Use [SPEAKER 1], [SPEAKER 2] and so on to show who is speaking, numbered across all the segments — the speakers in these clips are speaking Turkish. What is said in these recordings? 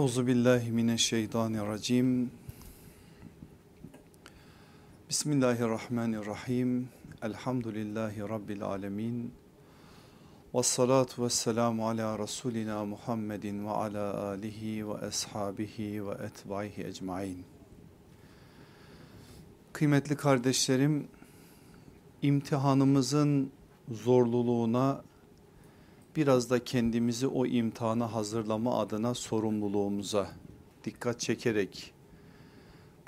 [SPEAKER 1] Euzu billahi mineşşeytanirracim. Bismillahirrahmanirrahim. Elhamdülillahi rabbil alamin. Ves salatu vesselamu ala rasulina Muhammedin ve ala alihi ve ashabihi ve etbaihi ecmaîn. Kıymetli kardeşlerim, imtihanımızın zorluluğuna biraz da kendimizi o imtihana hazırlama adına sorumluluğumuza dikkat çekerek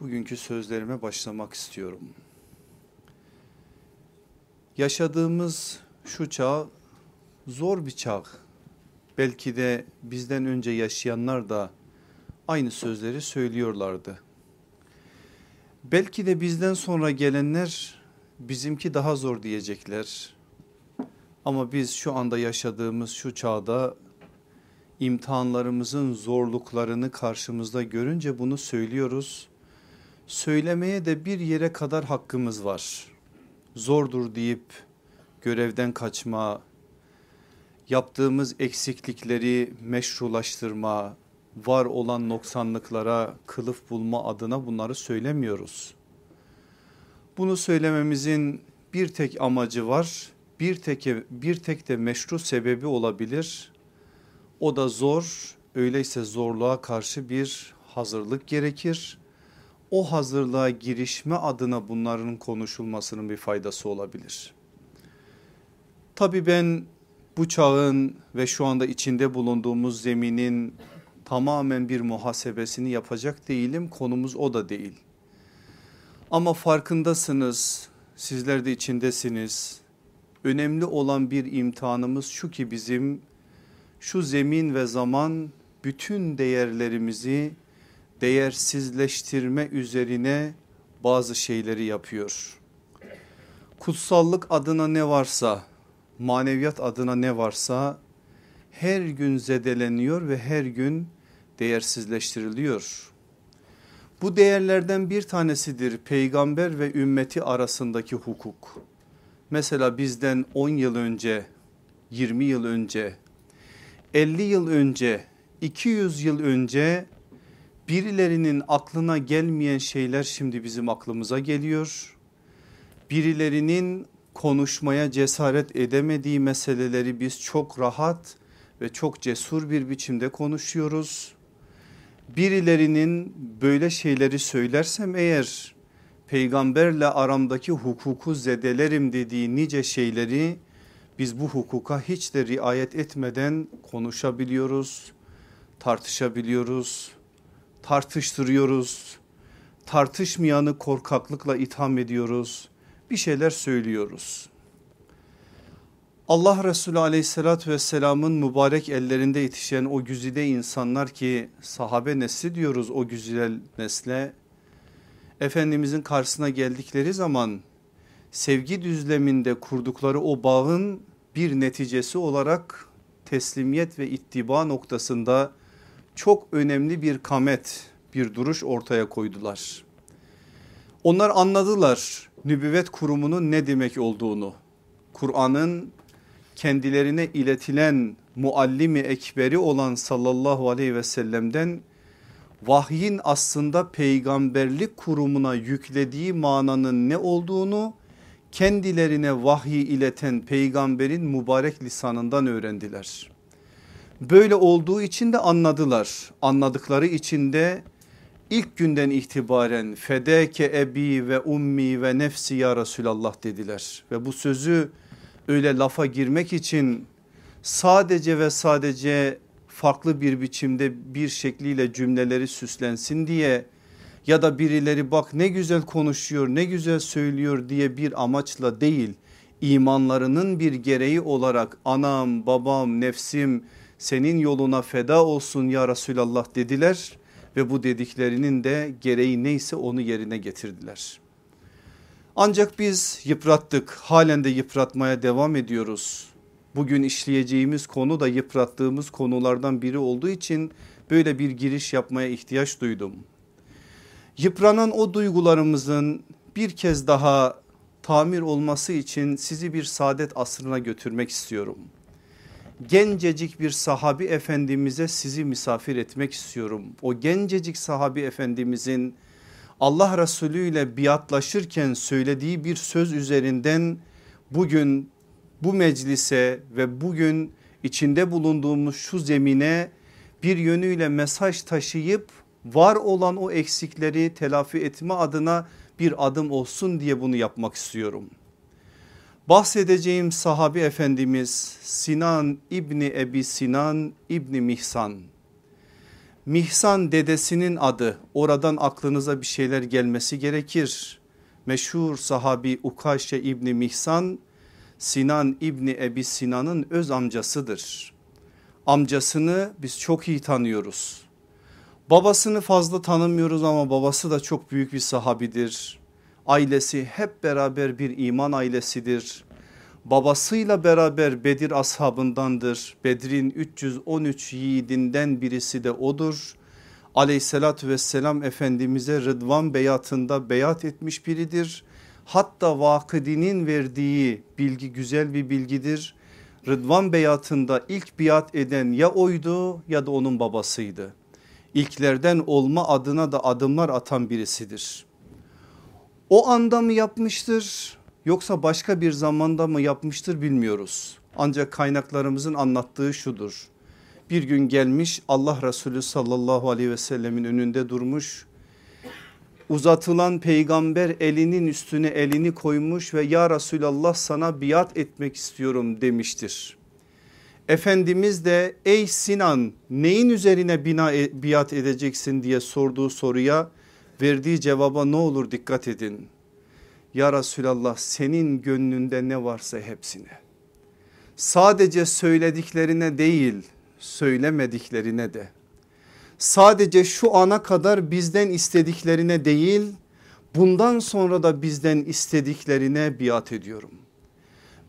[SPEAKER 1] bugünkü sözlerime başlamak istiyorum. Yaşadığımız şu çağ zor bir çağ. Belki de bizden önce yaşayanlar da aynı sözleri söylüyorlardı. Belki de bizden sonra gelenler bizimki daha zor diyecekler. Ama biz şu anda yaşadığımız şu çağda imtihanlarımızın zorluklarını karşımızda görünce bunu söylüyoruz. Söylemeye de bir yere kadar hakkımız var. Zordur deyip görevden kaçma, yaptığımız eksiklikleri meşrulaştırma, var olan noksanlıklara kılıf bulma adına bunları söylemiyoruz. Bunu söylememizin bir tek amacı var bir tek, bir tek de meşru sebebi olabilir. O da zor öyleyse zorluğa karşı bir hazırlık gerekir. O hazırlığa girişme adına bunların konuşulmasının bir faydası olabilir. Tabii ben bu çağın ve şu anda içinde bulunduğumuz zeminin tamamen bir muhasebesini yapacak değilim. Konumuz o da değil. Ama farkındasınız, sizler de içindesiniz önemli olan bir imtihanımız şu ki bizim şu zemin ve zaman bütün değerlerimizi değersizleştirme üzerine bazı şeyleri yapıyor. Kutsallık adına ne varsa maneviyat adına ne varsa her gün zedeleniyor ve her gün değersizleştiriliyor. Bu değerlerden bir tanesidir peygamber ve ümmeti arasındaki hukuk. Mesela bizden 10 yıl önce, 20 yıl önce, 50 yıl önce, 200 yıl önce birilerinin aklına gelmeyen şeyler şimdi bizim aklımıza geliyor. Birilerinin konuşmaya cesaret edemediği meseleleri biz çok rahat ve çok cesur bir biçimde konuşuyoruz. Birilerinin böyle şeyleri söylersem eğer peygamberle aramdaki hukuku zedelerim dediği nice şeyleri biz bu hukuka hiç de riayet etmeden konuşabiliyoruz, tartışabiliyoruz, tartıştırıyoruz, tartışmayanı korkaklıkla itham ediyoruz, bir şeyler söylüyoruz. Allah Resulü aleyhissalatü vesselamın mübarek ellerinde yetişen o güzide insanlar ki sahabe nesli diyoruz o güzel nesle Efendimizin karşısına geldikleri zaman sevgi düzleminde kurdukları o bağın bir neticesi olarak teslimiyet ve ittiba noktasında çok önemli bir kamet bir duruş ortaya koydular. Onlar anladılar nübüvvet kurumunun ne demek olduğunu. Kur'an'ın kendilerine iletilen muallimi ekberi olan sallallahu aleyhi ve sellem'den vahyin aslında peygamberlik kurumuna yüklediği mananın ne olduğunu kendilerine vahyi ileten peygamberin mübarek lisanından öğrendiler. Böyle olduğu için de anladılar. Anladıkları için de ilk günden itibaren fedeke ebi ve ummi ve nefsi ya Resulallah dediler. Ve bu sözü öyle lafa girmek için sadece ve sadece farklı bir biçimde bir şekliyle cümleleri süslensin diye ya da birileri bak ne güzel konuşuyor ne güzel söylüyor diye bir amaçla değil imanlarının bir gereği olarak anam babam nefsim senin yoluna feda olsun ya Resulallah dediler ve bu dediklerinin de gereği neyse onu yerine getirdiler. Ancak biz yıprattık halen de yıpratmaya devam ediyoruz bugün işleyeceğimiz konu da yıprattığımız konulardan biri olduğu için böyle bir giriş yapmaya ihtiyaç duydum. Yıpranan o duygularımızın bir kez daha tamir olması için sizi bir saadet asrına götürmek istiyorum. gencecik bir sahabi efendimize sizi misafir etmek istiyorum. O gencecik sahabi efendimizin Allah Resulü ile biatlaşırken söylediği bir söz üzerinden bugün bu meclise ve bugün içinde bulunduğumuz şu zemine bir yönüyle mesaj taşıyıp var olan o eksikleri telafi etme adına bir adım olsun diye bunu yapmak istiyorum. Bahsedeceğim sahabi efendimiz Sinan İbni Ebi Sinan İbni Mihsan. Mihsan dedesinin adı oradan aklınıza bir şeyler gelmesi gerekir. Meşhur sahabi Ukaşe İbni Mihsan Sinan İbni Ebi Sinan'ın öz amcasıdır. Amcasını biz çok iyi tanıyoruz. Babasını fazla tanımıyoruz ama babası da çok büyük bir sahabidir. Ailesi hep beraber bir iman ailesidir. Babasıyla beraber Bedir ashabındandır. Bedir'in 313 yiğidinden birisi de odur. Aleyhissalatü vesselam Efendimiz'e Rıdvan beyatında beyat etmiş biridir. Hatta Vakıdi'nin verdiği bilgi güzel bir bilgidir. Rıdvan beyatında ilk biat eden ya oydu ya da onun babasıydı. İlklerden olma adına da adımlar atan birisidir. O anda mı yapmıştır yoksa başka bir zamanda mı yapmıştır bilmiyoruz. Ancak kaynaklarımızın anlattığı şudur. Bir gün gelmiş Allah Resulü sallallahu aleyhi ve sellemin önünde durmuş uzatılan peygamber elinin üstüne elini koymuş ve ya Resulallah sana biat etmek istiyorum demiştir. Efendimiz de ey Sinan neyin üzerine bina, e, biat edeceksin diye sorduğu soruya verdiği cevaba ne olur dikkat edin. Ya Resulallah senin gönlünde ne varsa hepsine. Sadece söylediklerine değil söylemediklerine de sadece şu ana kadar bizden istediklerine değil bundan sonra da bizden istediklerine biat ediyorum.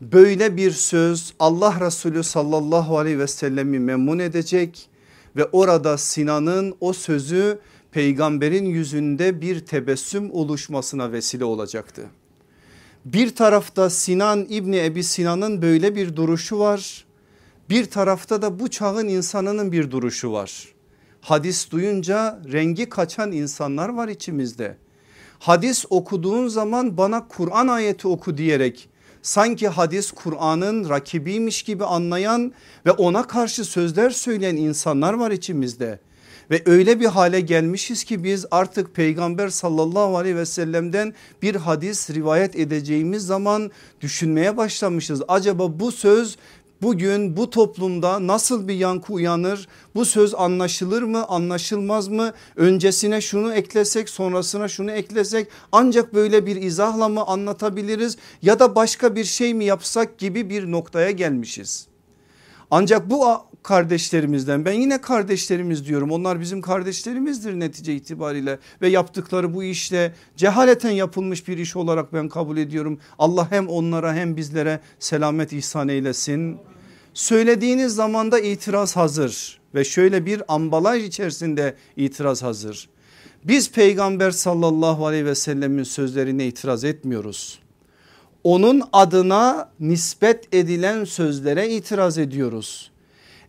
[SPEAKER 1] Böyle bir söz Allah Resulü sallallahu aleyhi ve sellemi memnun edecek ve orada Sinan'ın o sözü peygamberin yüzünde bir tebessüm oluşmasına vesile olacaktı. Bir tarafta Sinan İbni Ebi Sinan'ın böyle bir duruşu var. Bir tarafta da bu çağın insanının bir duruşu var hadis duyunca rengi kaçan insanlar var içimizde. Hadis okuduğun zaman bana Kur'an ayeti oku diyerek sanki hadis Kur'an'ın rakibiymiş gibi anlayan ve ona karşı sözler söyleyen insanlar var içimizde. Ve öyle bir hale gelmişiz ki biz artık peygamber sallallahu aleyhi ve sellem'den bir hadis rivayet edeceğimiz zaman düşünmeye başlamışız. Acaba bu söz bugün bu toplumda nasıl bir yankı uyanır? Bu söz anlaşılır mı anlaşılmaz mı? Öncesine şunu eklesek sonrasına şunu eklesek ancak böyle bir izahla mı anlatabiliriz? Ya da başka bir şey mi yapsak gibi bir noktaya gelmişiz. Ancak bu kardeşlerimizden ben yine kardeşlerimiz diyorum onlar bizim kardeşlerimizdir netice itibariyle ve yaptıkları bu işte cehaleten yapılmış bir iş olarak ben kabul ediyorum. Allah hem onlara hem bizlere selamet ihsan eylesin. Söylediğiniz zamanda itiraz hazır ve şöyle bir ambalaj içerisinde itiraz hazır. Biz peygamber sallallahu aleyhi ve sellemin sözlerine itiraz etmiyoruz. Onun adına nispet edilen sözlere itiraz ediyoruz.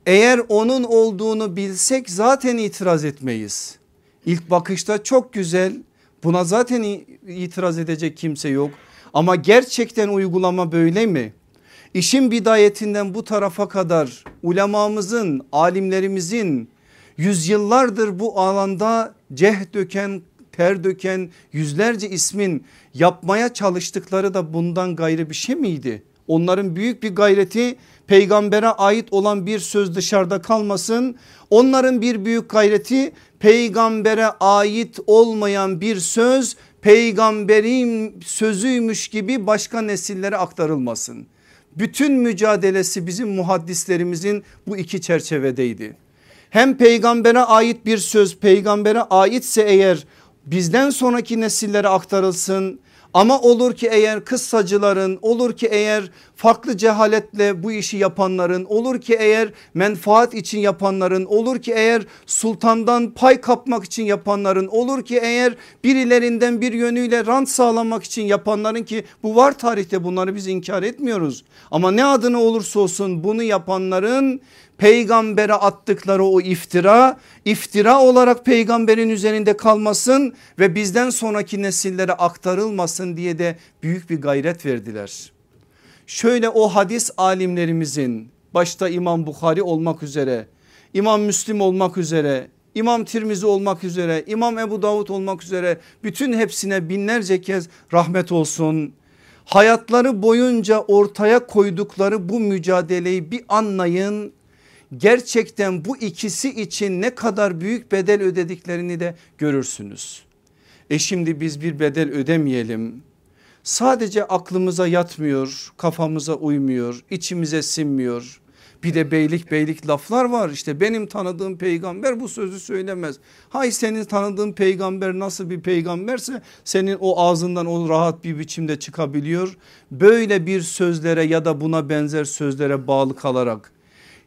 [SPEAKER 1] Eğer onun olduğunu bilsek zaten itiraz etmeyiz. İlk bakışta çok güzel buna zaten itiraz edecek kimse yok. Ama gerçekten uygulama böyle mi? İşin bidayetinden bu tarafa kadar ulemamızın, alimlerimizin yüzyıllardır bu alanda ceh döken, ter döken yüzlerce ismin yapmaya çalıştıkları da bundan gayrı bir şey miydi? Onların büyük bir gayreti peygambere ait olan bir söz dışarıda kalmasın. Onların bir büyük gayreti peygambere ait olmayan bir söz peygamberin sözüymüş gibi başka nesillere aktarılmasın. Bütün mücadelesi bizim muhaddislerimizin bu iki çerçevedeydi. Hem peygambere ait bir söz peygambere aitse eğer bizden sonraki nesillere aktarılsın ama olur ki eğer kıssacıların olur ki eğer farklı cehaletle bu işi yapanların olur ki eğer menfaat için yapanların olur ki eğer sultandan pay kapmak için yapanların olur ki eğer birilerinden bir yönüyle rant sağlamak için yapanların ki bu var tarihte bunları biz inkar etmiyoruz. Ama ne adına olursa olsun bunu yapanların peygambere attıkları o iftira iftira olarak peygamberin üzerinde kalmasın ve bizden sonraki nesillere aktarılmasın diye de büyük bir gayret verdiler. Şöyle o hadis alimlerimizin başta İmam Bukhari olmak üzere İmam Müslim olmak üzere İmam Tirmizi olmak üzere İmam Ebu Davud olmak üzere bütün hepsine binlerce kez rahmet olsun. Hayatları boyunca ortaya koydukları bu mücadeleyi bir anlayın gerçekten bu ikisi için ne kadar büyük bedel ödediklerini de görürsünüz. E şimdi biz bir bedel ödemeyelim. Sadece aklımıza yatmıyor, kafamıza uymuyor, içimize sinmiyor. Bir de beylik beylik laflar var işte benim tanıdığım peygamber bu sözü söylemez. Hay senin tanıdığın peygamber nasıl bir peygamberse senin o ağzından o rahat bir biçimde çıkabiliyor. Böyle bir sözlere ya da buna benzer sözlere bağlı kalarak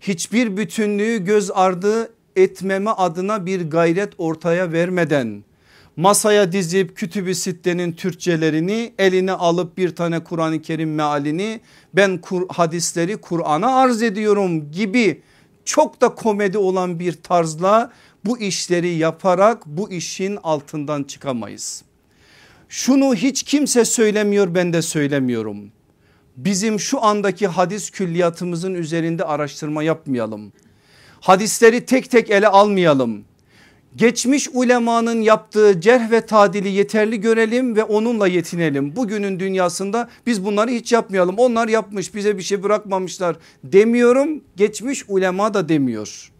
[SPEAKER 1] hiçbir bütünlüğü göz ardı etmeme adına bir gayret ortaya vermeden masaya dizip kütübü sittenin Türkçelerini eline alıp bir tane Kur'an-ı Kerim mealini ben kur, hadisleri Kur'an'a arz ediyorum gibi çok da komedi olan bir tarzla bu işleri yaparak bu işin altından çıkamayız. Şunu hiç kimse söylemiyor ben de söylemiyorum bizim şu andaki hadis külliyatımızın üzerinde araştırma yapmayalım. Hadisleri tek tek ele almayalım. Geçmiş ulemanın yaptığı cerh ve tadili yeterli görelim ve onunla yetinelim. Bugünün dünyasında biz bunları hiç yapmayalım. Onlar yapmış bize bir şey bırakmamışlar demiyorum. Geçmiş ulema da demiyor.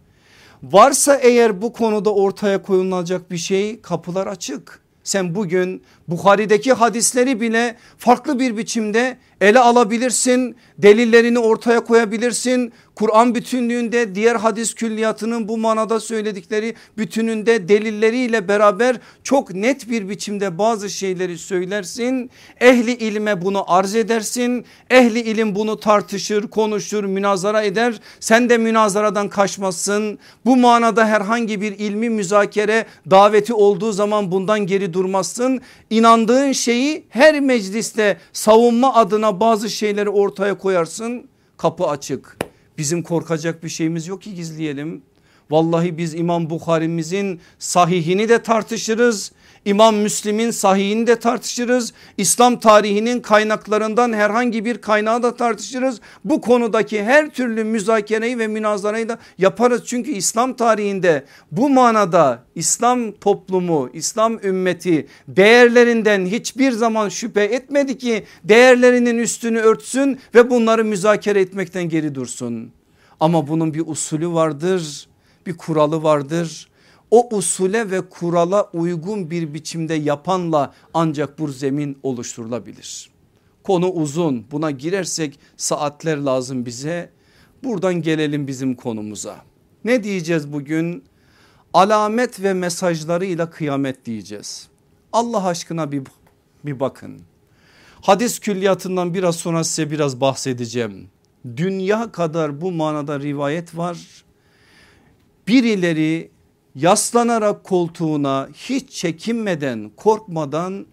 [SPEAKER 1] Varsa eğer bu konuda ortaya koyulacak bir şey kapılar açık. Sen bugün Bukhari'deki hadisleri bile farklı bir biçimde ele alabilirsin. Delillerini ortaya koyabilirsin. Kur'an bütünlüğünde diğer hadis külliyatının bu manada söyledikleri bütününde delilleriyle beraber çok net bir biçimde bazı şeyleri söylersin. Ehli ilme bunu arz edersin. Ehli ilim bunu tartışır, konuşur, münazara eder. Sen de münazaradan kaçmazsın. Bu manada herhangi bir ilmi müzakere daveti olduğu zaman bundan geri durmazsın. İnandığın şeyi her mecliste savunma adına bazı şeyleri ortaya koyarsın. Kapı açık. Bizim korkacak bir şeyimiz yok ki gizleyelim. Vallahi biz İmam Bukhari'mizin sahihini de tartışırız. İmam Müslim'in sahihini tartışırız. İslam tarihinin kaynaklarından herhangi bir kaynağı da tartışırız. Bu konudaki her türlü müzakereyi ve münazarayı da yaparız. Çünkü İslam tarihinde bu manada İslam toplumu, İslam ümmeti değerlerinden hiçbir zaman şüphe etmedi ki değerlerinin üstünü örtsün ve bunları müzakere etmekten geri dursun. Ama bunun bir usulü vardır, bir kuralı vardır o usule ve kurala uygun bir biçimde yapanla ancak bu zemin oluşturulabilir. Konu uzun buna girersek saatler lazım bize. Buradan gelelim bizim konumuza. Ne diyeceğiz bugün? Alamet ve mesajlarıyla kıyamet diyeceğiz. Allah aşkına bir, bir bakın. Hadis külliyatından biraz sonra size biraz bahsedeceğim. Dünya kadar bu manada rivayet var. Birileri yaslanarak koltuğuna hiç çekinmeden korkmadan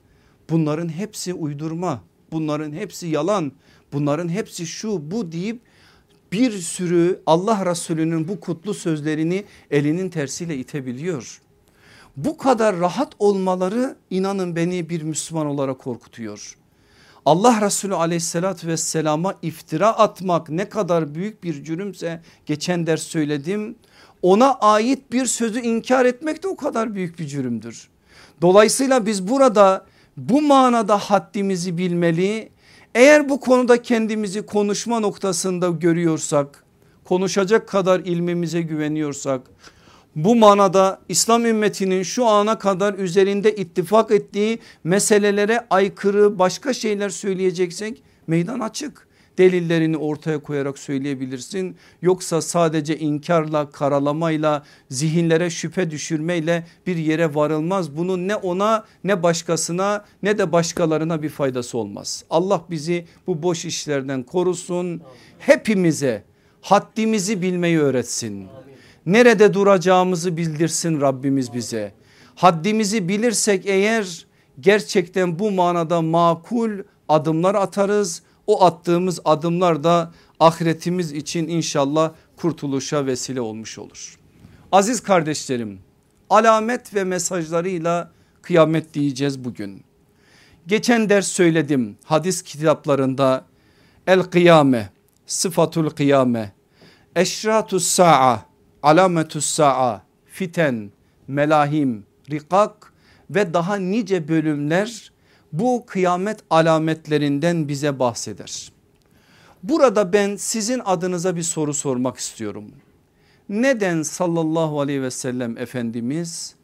[SPEAKER 1] bunların hepsi uydurma bunların hepsi yalan bunların hepsi şu bu deyip bir sürü Allah Resulü'nün bu kutlu sözlerini elinin tersiyle itebiliyor. Bu kadar rahat olmaları inanın beni bir Müslüman olarak korkutuyor. Allah Resulü aleyhissalatü vesselama iftira atmak ne kadar büyük bir cürümse geçen ders söyledim ona ait bir sözü inkar etmek de o kadar büyük bir cürümdür. Dolayısıyla biz burada bu manada haddimizi bilmeli. Eğer bu konuda kendimizi konuşma noktasında görüyorsak, konuşacak kadar ilmimize güveniyorsak, bu manada İslam ümmetinin şu ana kadar üzerinde ittifak ettiği meselelere aykırı başka şeyler söyleyeceksek meydan açık. Delillerini ortaya koyarak söyleyebilirsin. Yoksa sadece inkarla karalamayla zihinlere şüphe düşürmeyle bir yere varılmaz. Bunun ne ona ne başkasına ne de başkalarına bir faydası olmaz. Allah bizi bu boş işlerden korusun. Hepimize haddimizi bilmeyi öğretsin. Nerede duracağımızı bildirsin Rabbimiz bize. Haddimizi bilirsek eğer gerçekten bu manada makul adımlar atarız. O attığımız adımlar da ahiretimiz için inşallah kurtuluşa vesile olmuş olur. Aziz kardeşlerim alamet ve mesajlarıyla kıyamet diyeceğiz bugün. Geçen ders söyledim hadis kitaplarında el kıyame sıfatul kıyame eşratus sa'a alametus sa'a fiten melahim rikak ve daha nice bölümler bu kıyamet alametlerinden bize bahseder. Burada ben sizin adınıza bir soru sormak istiyorum. Neden sallallahu aleyhi ve sellem Efendimiz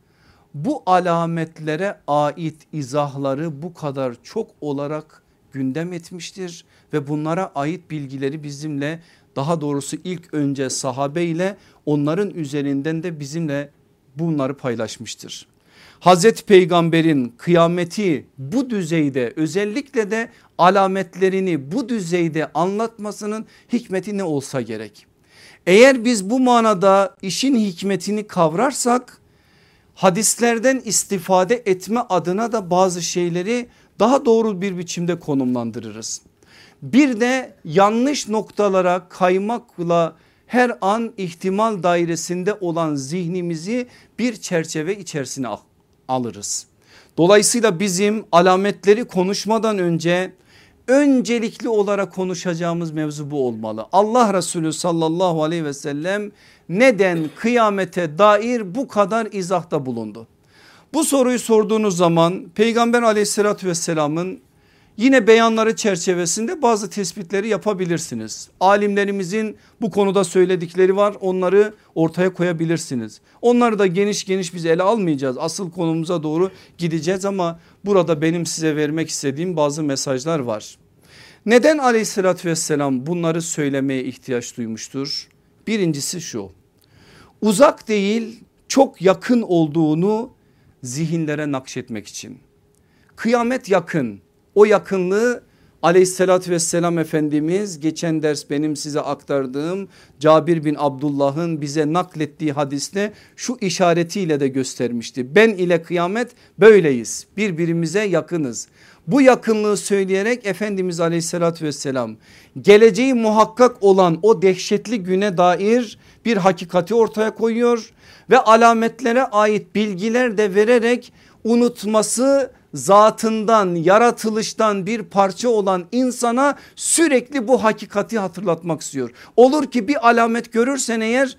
[SPEAKER 1] bu alametlere ait izahları bu kadar çok olarak gündem etmiştir ve bunlara ait bilgileri bizimle daha doğrusu ilk önce sahabe ile onların üzerinden de bizimle bunları paylaşmıştır. Hazreti Peygamber'in kıyameti bu düzeyde özellikle de alametlerini bu düzeyde anlatmasının hikmeti ne olsa gerek. Eğer biz bu manada işin hikmetini kavrarsak hadislerden istifade etme adına da bazı şeyleri daha doğru bir biçimde konumlandırırız. Bir de yanlış noktalara kaymakla her an ihtimal dairesinde olan zihnimizi bir çerçeve içerisine alırız. Dolayısıyla bizim alametleri konuşmadan önce öncelikli olarak konuşacağımız mevzu bu olmalı. Allah Resulü sallallahu aleyhi ve sellem neden kıyamete dair bu kadar izahta bulundu? Bu soruyu sorduğunuz zaman peygamber aleyhissalatü vesselamın Yine beyanları çerçevesinde bazı tespitleri yapabilirsiniz. Alimlerimizin bu konuda söyledikleri var onları ortaya koyabilirsiniz. Onları da geniş geniş biz ele almayacağız. Asıl konumuza doğru gideceğiz ama burada benim size vermek istediğim bazı mesajlar var. Neden aleyhissalatü vesselam bunları söylemeye ihtiyaç duymuştur? Birincisi şu uzak değil çok yakın olduğunu zihinlere nakşetmek için. Kıyamet yakın o yakınlığı aleyhissalatü vesselam Efendimiz geçen ders benim size aktardığım Cabir bin Abdullah'ın bize naklettiği hadiste şu işaretiyle de göstermişti. Ben ile kıyamet böyleyiz birbirimize yakınız. Bu yakınlığı söyleyerek Efendimiz aleyhissalatü vesselam geleceği muhakkak olan o dehşetli güne dair bir hakikati ortaya koyuyor ve alametlere ait bilgiler de vererek unutması zatından yaratılıştan bir parça olan insana sürekli bu hakikati hatırlatmak istiyor. Olur ki bir alamet görürsen eğer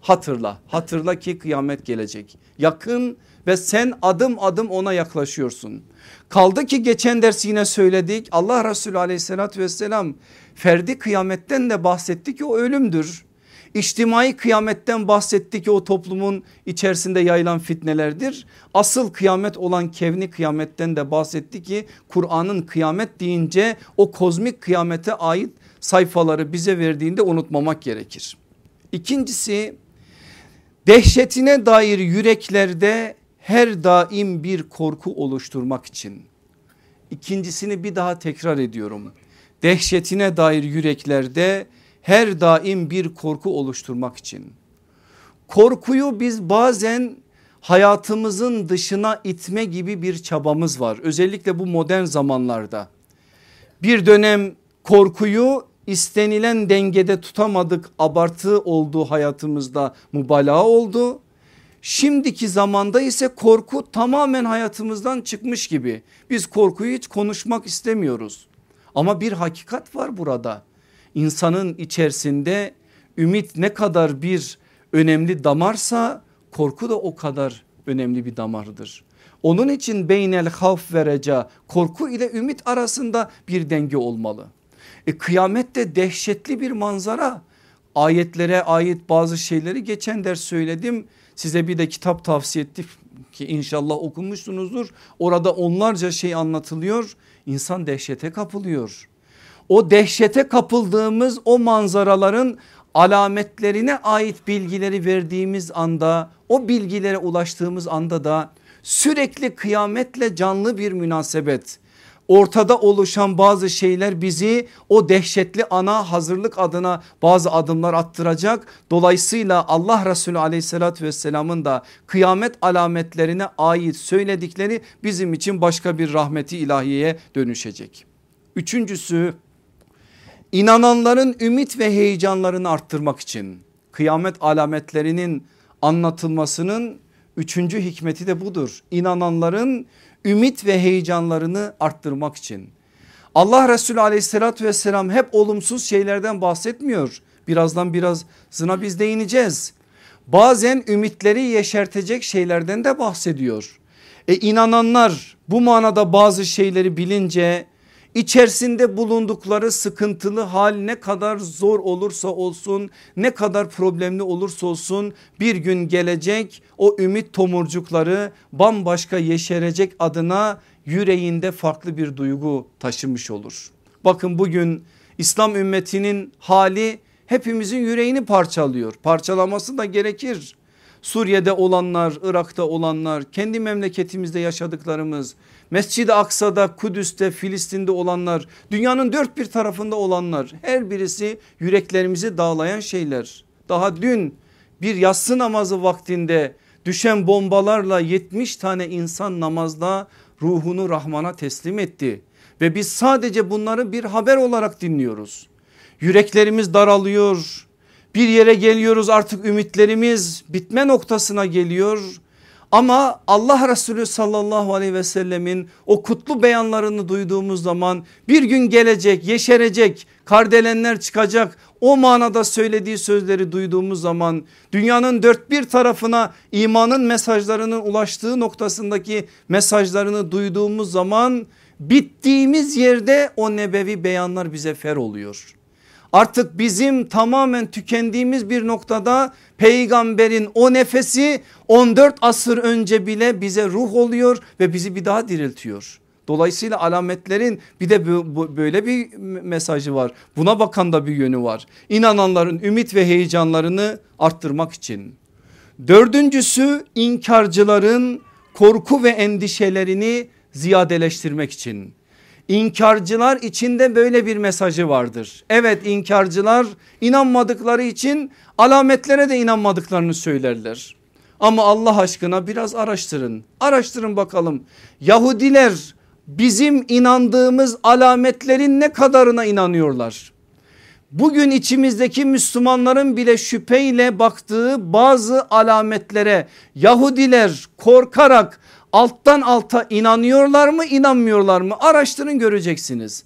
[SPEAKER 1] hatırla hatırla ki kıyamet gelecek yakın ve sen adım adım ona yaklaşıyorsun. Kaldı ki geçen ders yine söyledik Allah Resulü aleyhissalatü vesselam ferdi kıyametten de bahsetti ki o ölümdür. İçtimai kıyametten bahsetti ki o toplumun içerisinde yayılan fitnelerdir. Asıl kıyamet olan kevni kıyametten de bahsetti ki Kur'an'ın kıyamet deyince o kozmik kıyamete ait sayfaları bize verdiğinde unutmamak gerekir. İkincisi dehşetine dair yüreklerde her daim bir korku oluşturmak için. İkincisini bir daha tekrar ediyorum. Dehşetine dair yüreklerde her daim bir korku oluşturmak için. Korkuyu biz bazen hayatımızın dışına itme gibi bir çabamız var. Özellikle bu modern zamanlarda. Bir dönem korkuyu istenilen dengede tutamadık abartı olduğu hayatımızda mübalağa oldu. Şimdiki zamanda ise korku tamamen hayatımızdan çıkmış gibi. Biz korkuyu hiç konuşmak istemiyoruz. Ama bir hakikat var burada insanın içerisinde ümit ne kadar bir önemli damarsa korku da o kadar önemli bir damardır. Onun için beynel havf vereca korku ile ümit arasında bir denge olmalı. E, kıyamette dehşetli bir manzara ayetlere ait bazı şeyleri geçen ders söyledim. Size bir de kitap tavsiye ettim ki inşallah okumuşsunuzdur. Orada onlarca şey anlatılıyor. İnsan dehşete kapılıyor. O dehşete kapıldığımız o manzaraların alametlerine ait bilgileri verdiğimiz anda o bilgilere ulaştığımız anda da sürekli kıyametle canlı bir münasebet ortada oluşan bazı şeyler bizi o dehşetli ana hazırlık adına bazı adımlar attıracak. Dolayısıyla Allah Resulü aleyhissalatü vesselamın da kıyamet alametlerine ait söyledikleri bizim için başka bir rahmeti ilahiyeye dönüşecek. Üçüncüsü inananların ümit ve heyecanlarını arttırmak için kıyamet alametlerinin anlatılmasının üçüncü hikmeti de budur. İnananların ümit ve heyecanlarını arttırmak için. Allah Resulü aleyhissalatü vesselam hep olumsuz şeylerden bahsetmiyor. Birazdan birazına biz değineceğiz. Bazen ümitleri yeşertecek şeylerden de bahsediyor. E inananlar bu manada bazı şeyleri bilince içerisinde bulundukları sıkıntılı hal ne kadar zor olursa olsun ne kadar problemli olursa olsun bir gün gelecek o ümit tomurcukları bambaşka yeşerecek adına yüreğinde farklı bir duygu taşımış olur. Bakın bugün İslam ümmetinin hali hepimizin yüreğini parçalıyor parçalaması da gerekir. Suriye'de olanlar, Irak'ta olanlar, kendi memleketimizde yaşadıklarımız, Mescid-i Aksa'da, Kudüs'te, Filistin'de olanlar, dünyanın dört bir tarafında olanlar her birisi yüreklerimizi dağlayan şeyler. Daha dün bir yatsı namazı vaktinde düşen bombalarla 70 tane insan namazda ruhunu Rahman'a teslim etti. Ve biz sadece bunları bir haber olarak dinliyoruz. Yüreklerimiz daralıyor, bir yere geliyoruz artık ümitlerimiz bitme noktasına geliyor. Ama Allah Resulü sallallahu aleyhi ve sellemin o kutlu beyanlarını duyduğumuz zaman bir gün gelecek yeşerecek kardelenler çıkacak o manada söylediği sözleri duyduğumuz zaman dünyanın dört bir tarafına imanın mesajlarının ulaştığı noktasındaki mesajlarını duyduğumuz zaman bittiğimiz yerde o nebevi beyanlar bize fer oluyor artık bizim tamamen tükendiğimiz bir noktada peygamberin o nefesi 14 asır önce bile bize ruh oluyor ve bizi bir daha diriltiyor. Dolayısıyla alametlerin bir de böyle bir mesajı var. Buna bakan da bir yönü var. İnananların ümit ve heyecanlarını arttırmak için. Dördüncüsü inkarcıların korku ve endişelerini ziyadeleştirmek için. İnkarcılar içinde böyle bir mesajı vardır. Evet inkarcılar inanmadıkları için alametlere de inanmadıklarını söylerler. Ama Allah aşkına biraz araştırın. Araştırın bakalım. Yahudiler bizim inandığımız alametlerin ne kadarına inanıyorlar? Bugün içimizdeki Müslümanların bile şüpheyle baktığı bazı alametlere Yahudiler korkarak alttan alta inanıyorlar mı inanmıyorlar mı araştırın göreceksiniz.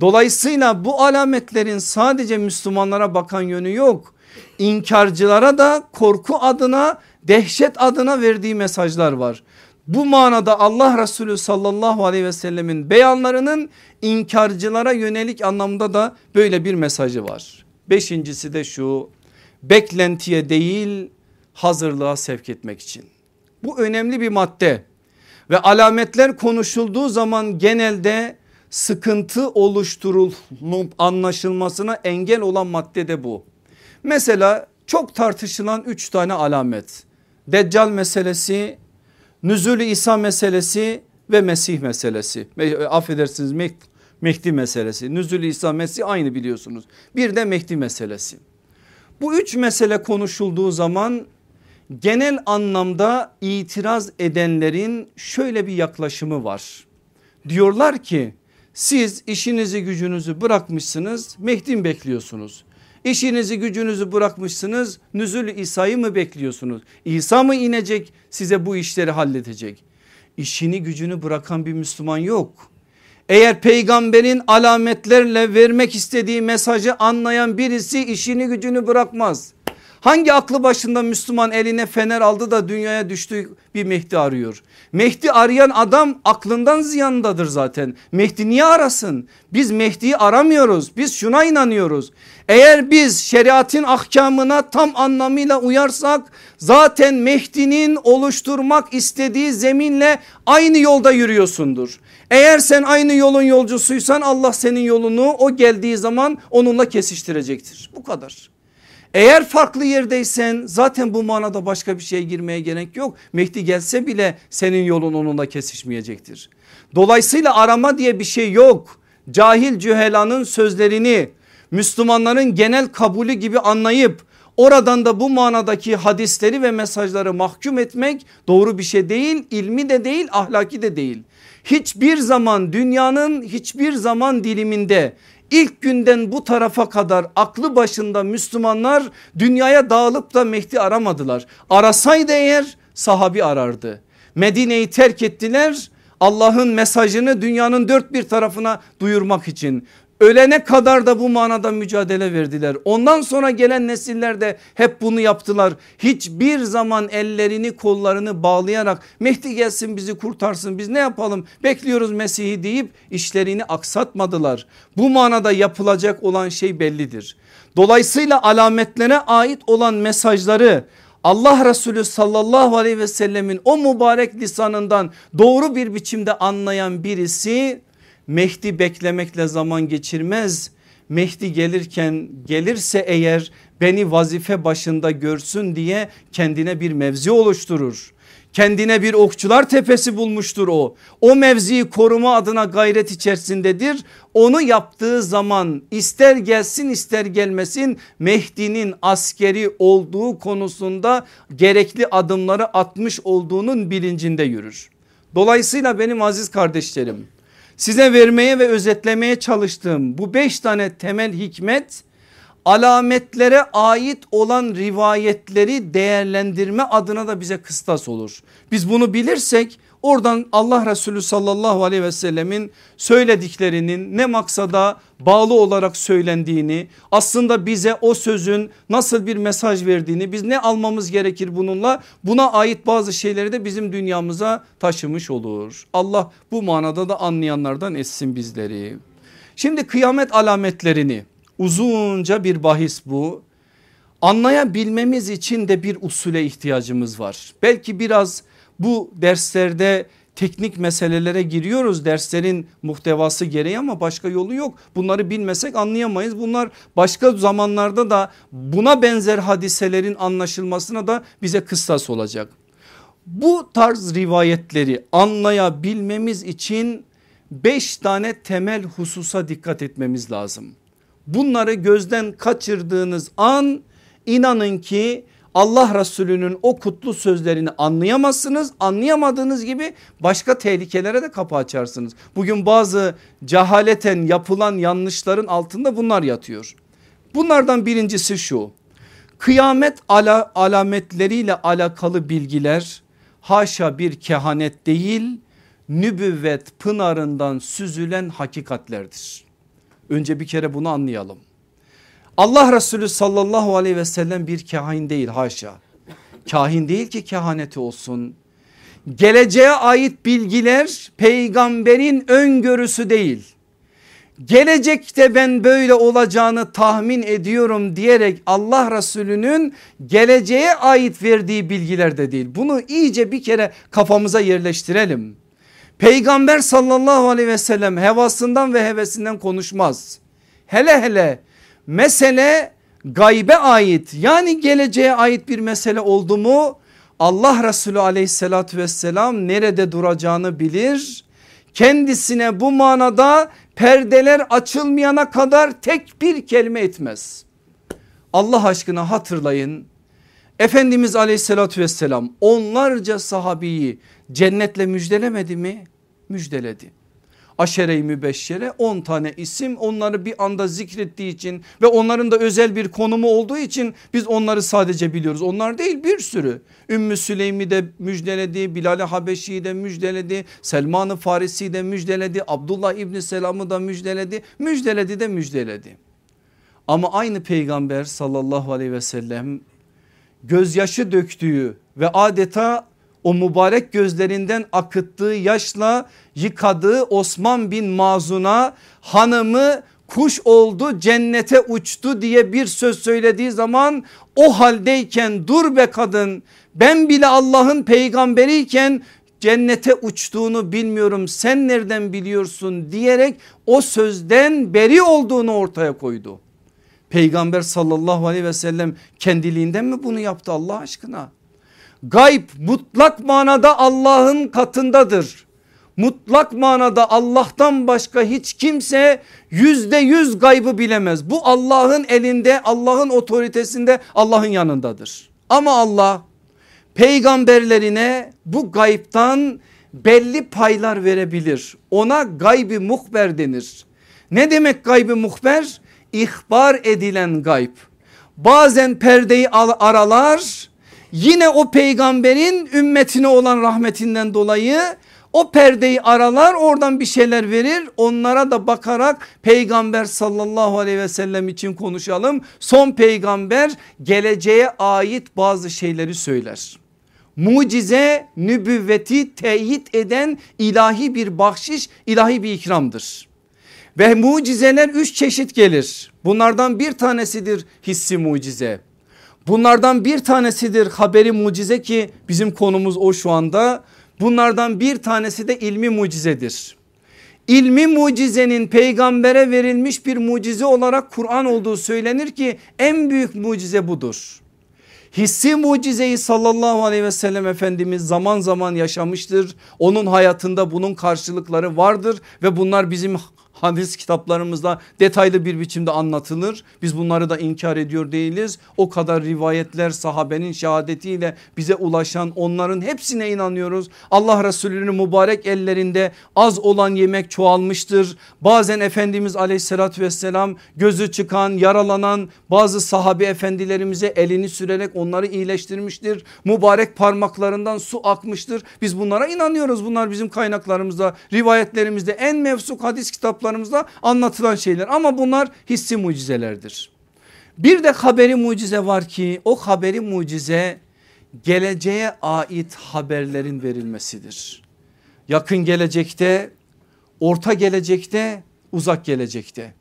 [SPEAKER 1] Dolayısıyla bu alametlerin sadece Müslümanlara bakan yönü yok. İnkarcılara da korku adına dehşet adına verdiği mesajlar var. Bu manada Allah Resulü sallallahu aleyhi ve sellemin beyanlarının inkarcılara yönelik anlamda da böyle bir mesajı var. Beşincisi de şu beklentiye değil hazırlığa sevk etmek için. Bu önemli bir madde ve alametler konuşulduğu zaman genelde sıkıntı oluşturulup anlaşılmasına engel olan madde de bu. Mesela çok tartışılan üç tane alamet. Deccal meselesi, Nüzulü İsa meselesi ve Mesih meselesi. Affedersiniz Mehdi meselesi. Nüzulü İsa Mesih aynı biliyorsunuz. Bir de Mehdi meselesi. Bu üç mesele konuşulduğu zaman genel anlamda itiraz edenlerin şöyle bir yaklaşımı var. Diyorlar ki siz işinizi gücünüzü bırakmışsınız Mehdi bekliyorsunuz. İşinizi gücünüzü bırakmışsınız nüzül İsa'yı mı bekliyorsunuz? İsa mı inecek size bu işleri halledecek? İşini gücünü bırakan bir Müslüman yok. Eğer peygamberin alametlerle vermek istediği mesajı anlayan birisi işini gücünü bırakmaz. Hangi aklı başında Müslüman eline fener aldı da dünyaya düştü bir Mehdi arıyor. Mehdi arayan adam aklından ziyandadır zaten. Mehdi niye arasın? Biz Mehdi'yi aramıyoruz. Biz şuna inanıyoruz. Eğer biz şeriatın ahkamına tam anlamıyla uyarsak zaten Mehdi'nin oluşturmak istediği zeminle aynı yolda yürüyorsundur. Eğer sen aynı yolun yolcusuysan Allah senin yolunu o geldiği zaman onunla kesiştirecektir. Bu kadar. Eğer farklı yerdeysen zaten bu manada başka bir şeye girmeye gerek yok. Mehdi gelse bile senin yolun onunla kesişmeyecektir. Dolayısıyla arama diye bir şey yok. Cahil cühelanın sözlerini Müslümanların genel kabulü gibi anlayıp oradan da bu manadaki hadisleri ve mesajları mahkum etmek doğru bir şey değil. ilmi de değil ahlaki de değil. Hiçbir zaman dünyanın hiçbir zaman diliminde İlk günden bu tarafa kadar aklı başında Müslümanlar dünyaya dağılıp da Mehdi aramadılar. Arasaydı eğer sahabi arardı. Medine'yi terk ettiler Allah'ın mesajını dünyanın dört bir tarafına duyurmak için. Ölene kadar da bu manada mücadele verdiler. Ondan sonra gelen nesiller de hep bunu yaptılar. Hiçbir zaman ellerini kollarını bağlayarak Mehdi gelsin bizi kurtarsın biz ne yapalım bekliyoruz Mesih'i deyip işlerini aksatmadılar. Bu manada yapılacak olan şey bellidir. Dolayısıyla alametlere ait olan mesajları Allah Resulü sallallahu aleyhi ve sellemin o mübarek lisanından doğru bir biçimde anlayan birisi Mehdi beklemekle zaman geçirmez. Mehdi gelirken gelirse eğer beni vazife başında görsün diye kendine bir mevzi oluşturur. Kendine bir okçular tepesi bulmuştur o. O mevziyi koruma adına gayret içerisindedir. Onu yaptığı zaman ister gelsin ister gelmesin Mehdi'nin askeri olduğu konusunda gerekli adımları atmış olduğunun bilincinde yürür. Dolayısıyla benim aziz kardeşlerim Size vermeye ve özetlemeye çalıştığım bu beş tane temel hikmet alametlere ait olan rivayetleri değerlendirme adına da bize kıstas olur. Biz bunu bilirsek oradan Allah Resulü sallallahu aleyhi ve sellemin söylediklerinin ne maksada bağlı olarak söylendiğini aslında bize o sözün nasıl bir mesaj verdiğini biz ne almamız gerekir bununla buna ait bazı şeyleri de bizim dünyamıza taşımış olur. Allah bu manada da anlayanlardan etsin bizleri. Şimdi kıyamet alametlerini Uzunca bir bahis bu. Anlayabilmemiz için de bir usule ihtiyacımız var. Belki biraz bu derslerde teknik meselelere giriyoruz derslerin muhtevası gereği ama başka yolu yok. Bunları bilmesek anlayamayız. Bunlar başka zamanlarda da buna benzer hadiselerin anlaşılmasına da bize kıssas olacak. Bu tarz rivayetleri anlayabilmemiz için beş tane temel hususa dikkat etmemiz lazım. Bunları gözden kaçırdığınız an inanın ki Allah Resulü'nün o kutlu sözlerini anlayamazsınız. Anlayamadığınız gibi başka tehlikelere de kapı açarsınız. Bugün bazı cehaleten yapılan yanlışların altında bunlar yatıyor. Bunlardan birincisi şu. Kıyamet ala, alametleriyle alakalı bilgiler haşa bir kehanet değil nübüvvet pınarından süzülen hakikatlerdir. Önce bir kere bunu anlayalım. Allah Resulü sallallahu aleyhi ve sellem bir kahin değil haşa. Kahin değil ki kehaneti olsun. Geleceğe ait bilgiler peygamberin öngörüsü değil. Gelecekte ben böyle olacağını tahmin ediyorum diyerek Allah Resulü'nün geleceğe ait verdiği bilgiler de değil. Bunu iyice bir kere kafamıza yerleştirelim. Peygamber sallallahu aleyhi ve sellem hevasından ve hevesinden konuşmaz. Hele hele mesele gaybe ait yani geleceğe ait bir mesele oldu mu Allah Resulü aleyhissalatü vesselam nerede duracağını bilir. Kendisine bu manada perdeler açılmayana kadar tek bir kelime etmez. Allah aşkına hatırlayın Efendimiz aleyhissalatü vesselam onlarca sahabiyi cennetle müjdelemedi mi? Müjdeledi. Aşere-i mübeşşere 10 tane isim onları bir anda zikrettiği için ve onların da özel bir konumu olduğu için biz onları sadece biliyoruz. Onlar değil bir sürü. Ümmü Süleym'i de müjdeledi, Bilal-i Habeşi'yi de müjdeledi, Selman-ı Farisi'yi de müjdeledi, Abdullah İbni Selam'ı da müjdeledi, müjdeledi de müjdeledi. Ama aynı peygamber sallallahu aleyhi ve sellem gözyaşı döktüğü ve adeta o mübarek gözlerinden akıttığı yaşla yıkadığı Osman bin Mazun'a hanımı kuş oldu cennete uçtu diye bir söz söylediği zaman o haldeyken dur be kadın ben bile Allah'ın peygamberiyken cennete uçtuğunu bilmiyorum sen nereden biliyorsun diyerek o sözden beri olduğunu ortaya koydu. Peygamber sallallahu aleyhi ve sellem kendiliğinden mi bunu yaptı Allah aşkına? Gayb mutlak manada Allah'ın katındadır. Mutlak manada Allah'tan başka hiç kimse yüzde yüz gaybı bilemez. Bu Allah'ın elinde Allah'ın otoritesinde Allah'ın yanındadır. Ama Allah peygamberlerine bu gaybtan belli paylar verebilir. Ona gaybi muhber denir. Ne demek gaybi muhber? İhbar edilen gayb. Bazen perdeyi aralar yine o peygamberin ümmetine olan rahmetinden dolayı o perdeyi aralar oradan bir şeyler verir onlara da bakarak peygamber sallallahu aleyhi ve sellem için konuşalım. Son peygamber geleceğe ait bazı şeyleri söyler. Mucize nübüvveti teyit eden ilahi bir bahşiş ilahi bir ikramdır. Ve mucizeler üç çeşit gelir. Bunlardan bir tanesidir hissi mucize. Bunlardan bir tanesidir haberi mucize ki bizim konumuz o şu anda. Bunlardan bir tanesi de ilmi mucizedir. İlmi mucizenin peygambere verilmiş bir mucize olarak Kur'an olduğu söylenir ki en büyük mucize budur. Hissi mucizeyi sallallahu aleyhi ve sellem Efendimiz zaman zaman yaşamıştır. Onun hayatında bunun karşılıkları vardır ve bunlar bizim hadis kitaplarımızda detaylı bir biçimde anlatılır. Biz bunları da inkar ediyor değiliz. O kadar rivayetler sahabenin şehadetiyle bize ulaşan onların hepsine inanıyoruz. Allah Resulü'nün mübarek ellerinde az olan yemek çoğalmıştır. Bazen Efendimiz aleyhissalatü vesselam gözü çıkan yaralanan bazı sahabe efendilerimize elini sürerek onları iyileştirmiştir. Mübarek parmaklarından su akmıştır. Biz bunlara inanıyoruz. Bunlar bizim kaynaklarımızda rivayetlerimizde en mevsuk hadis kitapları kitaplarımızda anlatılan şeyler ama bunlar hissi mucizelerdir. Bir de haberi mucize var ki o haberi mucize geleceğe ait haberlerin verilmesidir. Yakın gelecekte, orta gelecekte, uzak gelecekte.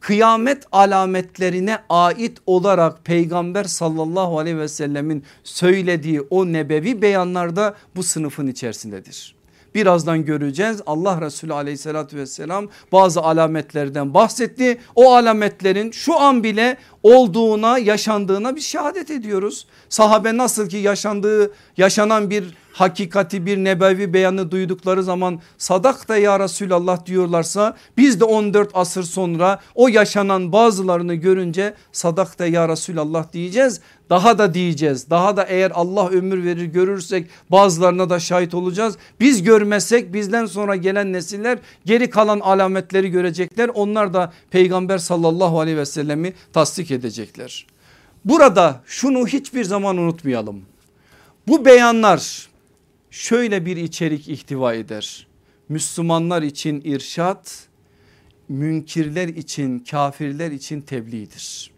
[SPEAKER 1] Kıyamet alametlerine ait olarak peygamber sallallahu aleyhi ve sellemin söylediği o nebevi beyanlarda bu sınıfın içerisindedir. Birazdan göreceğiz Allah Resulü aleyhissalatü vesselam bazı alametlerden bahsetti. O alametlerin şu an bile olduğuna yaşandığına bir şehadet ediyoruz. Sahabe nasıl ki yaşandığı yaşanan bir hakikati bir nebevi beyanı duydukları zaman sadak da ya Resulallah diyorlarsa biz de 14 asır sonra o yaşanan bazılarını görünce sadak da ya Resulallah diyeceğiz. Daha da diyeceğiz daha da eğer Allah ömür verir görürsek bazılarına da şahit olacağız. Biz görmezsek bizden sonra gelen nesiller geri kalan alametleri görecekler. Onlar da peygamber sallallahu aleyhi ve sellemi tasdik edecekler. Burada şunu hiçbir zaman unutmayalım. Bu beyanlar şöyle bir içerik ihtiva eder. Müslümanlar için irşat, münkirler için kafirler için tebliğdir.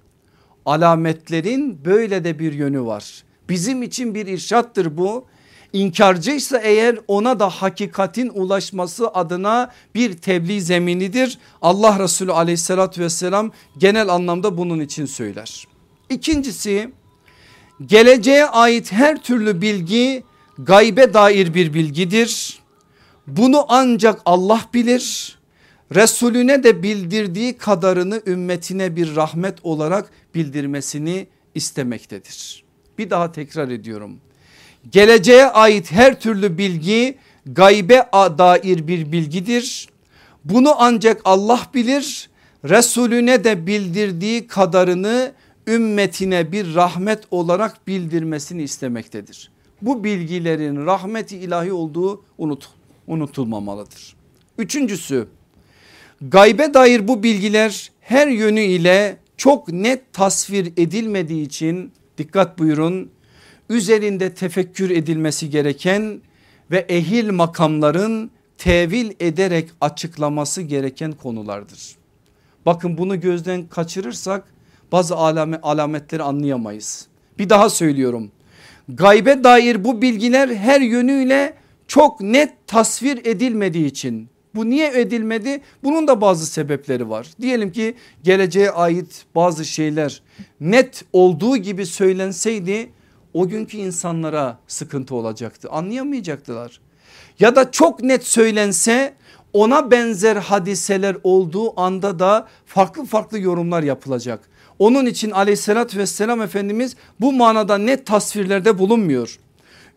[SPEAKER 1] Alametlerin böyle de bir yönü var. Bizim için bir irşattır bu. İnkarcıysa eğer ona da hakikatin ulaşması adına bir tebliğ zeminidir. Allah Resulü aleyhissalatü vesselam genel anlamda bunun için söyler. İkincisi geleceğe ait her türlü bilgi gaybe dair bir bilgidir. Bunu ancak Allah bilir. Resulüne de bildirdiği kadarını ümmetine bir rahmet olarak bildirmesini istemektedir. Bir daha tekrar ediyorum. Geleceğe ait her türlü bilgi gaybe dair bir bilgidir. Bunu ancak Allah bilir. Resulüne de bildirdiği kadarını ümmetine bir rahmet olarak bildirmesini istemektedir bu bilgilerin rahmeti ilahi olduğu unut, unutulmamalıdır. Üçüncüsü gaybe dair bu bilgiler her yönüyle çok net tasvir edilmediği için dikkat buyurun üzerinde tefekkür edilmesi gereken ve ehil makamların tevil ederek açıklaması gereken konulardır. Bakın bunu gözden kaçırırsak bazı alametleri anlayamayız
[SPEAKER 2] Bir daha söylüyorum. Gaybe dair bu bilgiler her yönüyle çok net tasvir edilmediği için bu niye edilmedi? Bunun da bazı sebepleri var. Diyelim ki geleceğe ait bazı şeyler net olduğu gibi söylenseydi o günkü insanlara sıkıntı olacaktı. Anlayamayacaktılar. Ya da çok net söylense ona benzer hadiseler olduğu anda da farklı farklı yorumlar yapılacak. Onun için aleyhissalatü vesselam Efendimiz bu manada net tasvirlerde bulunmuyor.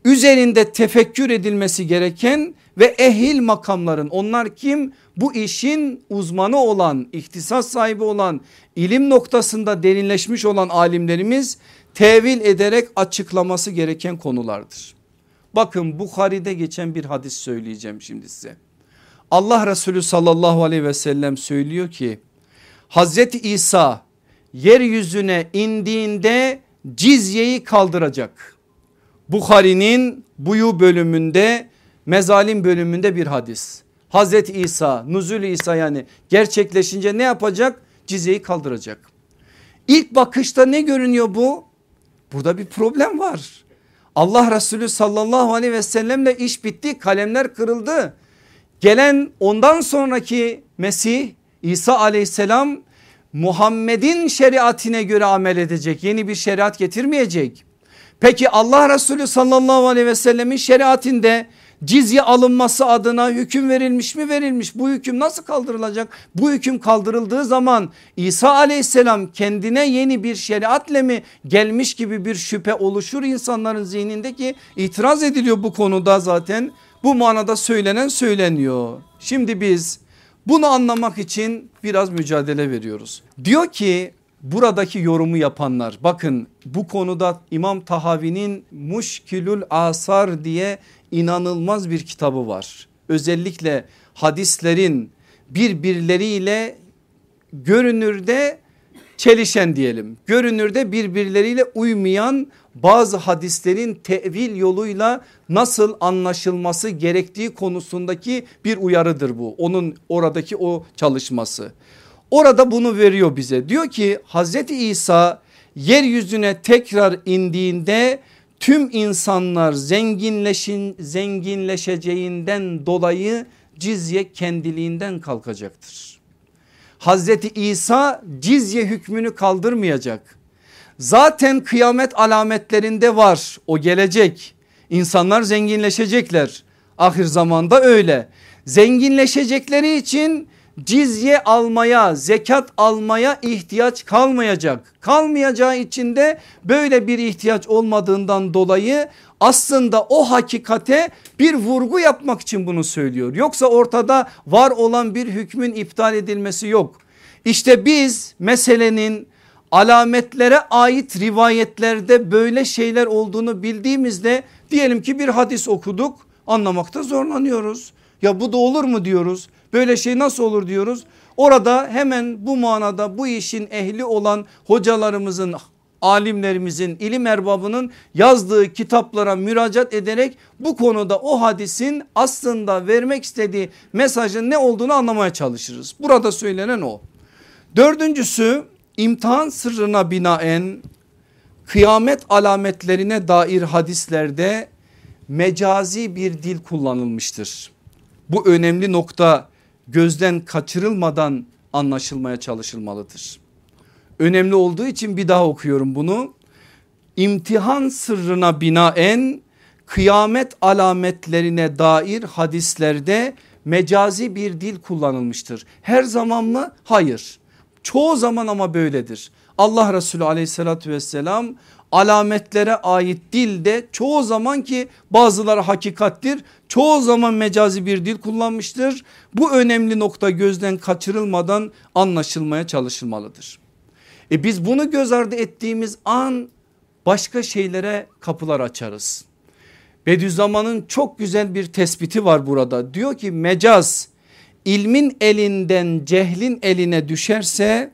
[SPEAKER 2] Üzerinde tefekkür edilmesi gereken ve ehil makamların onlar kim? Bu işin uzmanı olan, ihtisas sahibi olan, ilim noktasında derinleşmiş olan alimlerimiz tevil ederek açıklaması gereken konulardır. Bakın Bukhari'de geçen bir hadis söyleyeceğim şimdi size. Allah Resulü sallallahu aleyhi ve sellem söylüyor ki Hazreti İsa yeryüzüne indiğinde cizyeyi kaldıracak. Bukhari'nin buyu bölümünde mezalim bölümünde bir hadis. Hazreti İsa nuzul İsa yani gerçekleşince ne yapacak? Cizyeyi kaldıracak. İlk bakışta ne görünüyor bu? Burada bir problem var. Allah Resulü sallallahu aleyhi ve sellemle iş bitti kalemler kırıldı. Gelen ondan sonraki Mesih İsa aleyhisselam Muhammed'in şeriatine göre amel edecek yeni bir şeriat getirmeyecek. Peki Allah Resulü sallallahu aleyhi ve sellemin şeriatinde cizye alınması adına hüküm verilmiş mi verilmiş? Bu hüküm nasıl kaldırılacak? Bu hüküm kaldırıldığı zaman İsa aleyhisselam kendine yeni bir şeriatle mi gelmiş gibi bir şüphe oluşur insanların zihnindeki itiraz ediliyor bu konuda zaten. Bu manada söylenen söyleniyor. Şimdi biz bunu anlamak için biraz mücadele veriyoruz diyor ki buradaki yorumu yapanlar bakın bu konuda İmam Tahavi'nin Muşkilül Asar diye inanılmaz bir kitabı var. Özellikle hadislerin birbirleriyle görünürde çelişen diyelim. Görünürde birbirleriyle uymayan bazı hadislerin tevil yoluyla nasıl anlaşılması gerektiği konusundaki bir uyarıdır bu. Onun oradaki o çalışması. Orada bunu veriyor bize. Diyor ki Hazreti İsa yeryüzüne tekrar indiğinde tüm insanlar zenginleşin zenginleşeceğinden dolayı cizye kendiliğinden kalkacaktır. Hazreti İsa cizye hükmünü kaldırmayacak. Zaten kıyamet alametlerinde var o gelecek. İnsanlar zenginleşecekler. Ahir zamanda öyle. Zenginleşecekleri için cizye almaya zekat almaya ihtiyaç kalmayacak. Kalmayacağı için de böyle bir ihtiyaç olmadığından dolayı aslında o hakikate bir vurgu yapmak için bunu söylüyor. Yoksa ortada var olan bir hükmün iptal edilmesi yok. İşte biz meselenin alametlere ait rivayetlerde böyle şeyler olduğunu bildiğimizde diyelim ki bir hadis okuduk anlamakta zorlanıyoruz. Ya bu da olur mu diyoruz Böyle şey nasıl olur diyoruz. Orada hemen bu manada bu işin ehli olan hocalarımızın alimlerimizin ilim erbabının yazdığı kitaplara müracaat ederek bu konuda o hadisin aslında vermek istediği mesajın ne olduğunu anlamaya çalışırız. Burada söylenen o. Dördüncüsü imtihan sırrına binaen kıyamet alametlerine dair hadislerde mecazi bir dil kullanılmıştır. Bu önemli nokta gözden kaçırılmadan anlaşılmaya çalışılmalıdır. Önemli olduğu için bir daha okuyorum bunu. İmtihan sırrına binaen kıyamet alametlerine dair hadislerde mecazi bir dil kullanılmıştır. Her zaman mı? Hayır. Çoğu zaman ama böyledir. Allah Resulü aleyhissalatü vesselam alametlere ait dilde çoğu zaman ki bazıları hakikattir çoğu zaman mecazi bir dil kullanmıştır. Bu önemli nokta gözden kaçırılmadan anlaşılmaya çalışılmalıdır. E biz bunu göz ardı ettiğimiz an başka şeylere kapılar açarız. Bediüzzaman'ın çok güzel bir tespiti var burada. Diyor ki mecaz ilmin elinden cehlin eline düşerse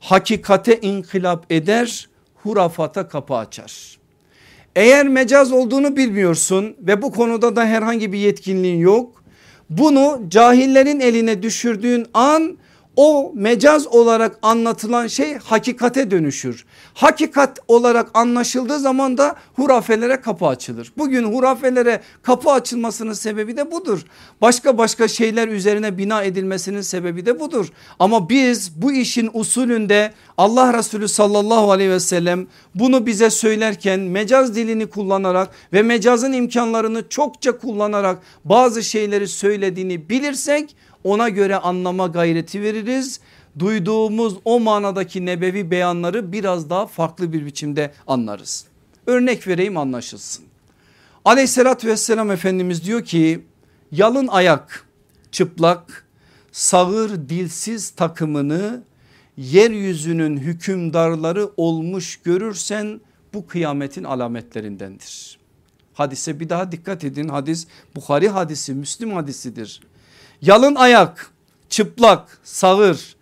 [SPEAKER 2] hakikate inkılap eder hurafata kapı açar. Eğer mecaz olduğunu bilmiyorsun ve bu konuda da herhangi bir yetkinliğin yok. Bunu cahillerin eline düşürdüğün an o mecaz olarak anlatılan şey hakikate dönüşür. Hakikat olarak anlaşıldığı zaman da hurafelere kapı açılır. Bugün hurafelere kapı açılmasının sebebi de budur. Başka başka şeyler üzerine bina edilmesinin sebebi de budur. Ama biz bu işin usulünde Allah Resulü sallallahu aleyhi ve sellem bunu bize söylerken mecaz dilini kullanarak ve mecazın imkanlarını çokça kullanarak bazı şeyleri söylediğini bilirsek ona göre anlama gayreti veririz. Duyduğumuz o manadaki nebevi beyanları biraz daha farklı bir biçimde anlarız. Örnek vereyim anlaşılsın. Aleyhissalatü vesselam Efendimiz diyor ki yalın ayak çıplak sağır dilsiz takımını yeryüzünün hükümdarları olmuş görürsen bu kıyametin alametlerindendir. Hadise bir daha dikkat edin hadis Bukhari hadisi Müslim hadisidir. Yalın ayak çıplak sağır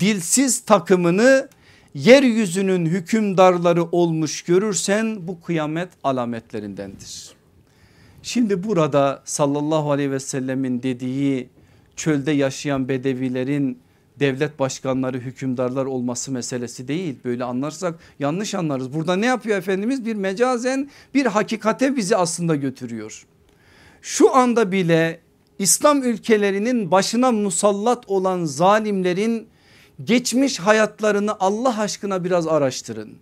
[SPEAKER 2] dilsiz takımını yeryüzünün hükümdarları olmuş görürsen bu kıyamet alametlerindendir. Şimdi burada sallallahu aleyhi ve sellemin dediği çölde yaşayan bedevilerin devlet başkanları hükümdarlar olması meselesi değil. Böyle anlarsak yanlış anlarız. Burada ne yapıyor Efendimiz? Bir mecazen bir hakikate bizi aslında götürüyor. Şu anda bile İslam ülkelerinin başına musallat olan zalimlerin geçmiş hayatlarını Allah aşkına biraz araştırın.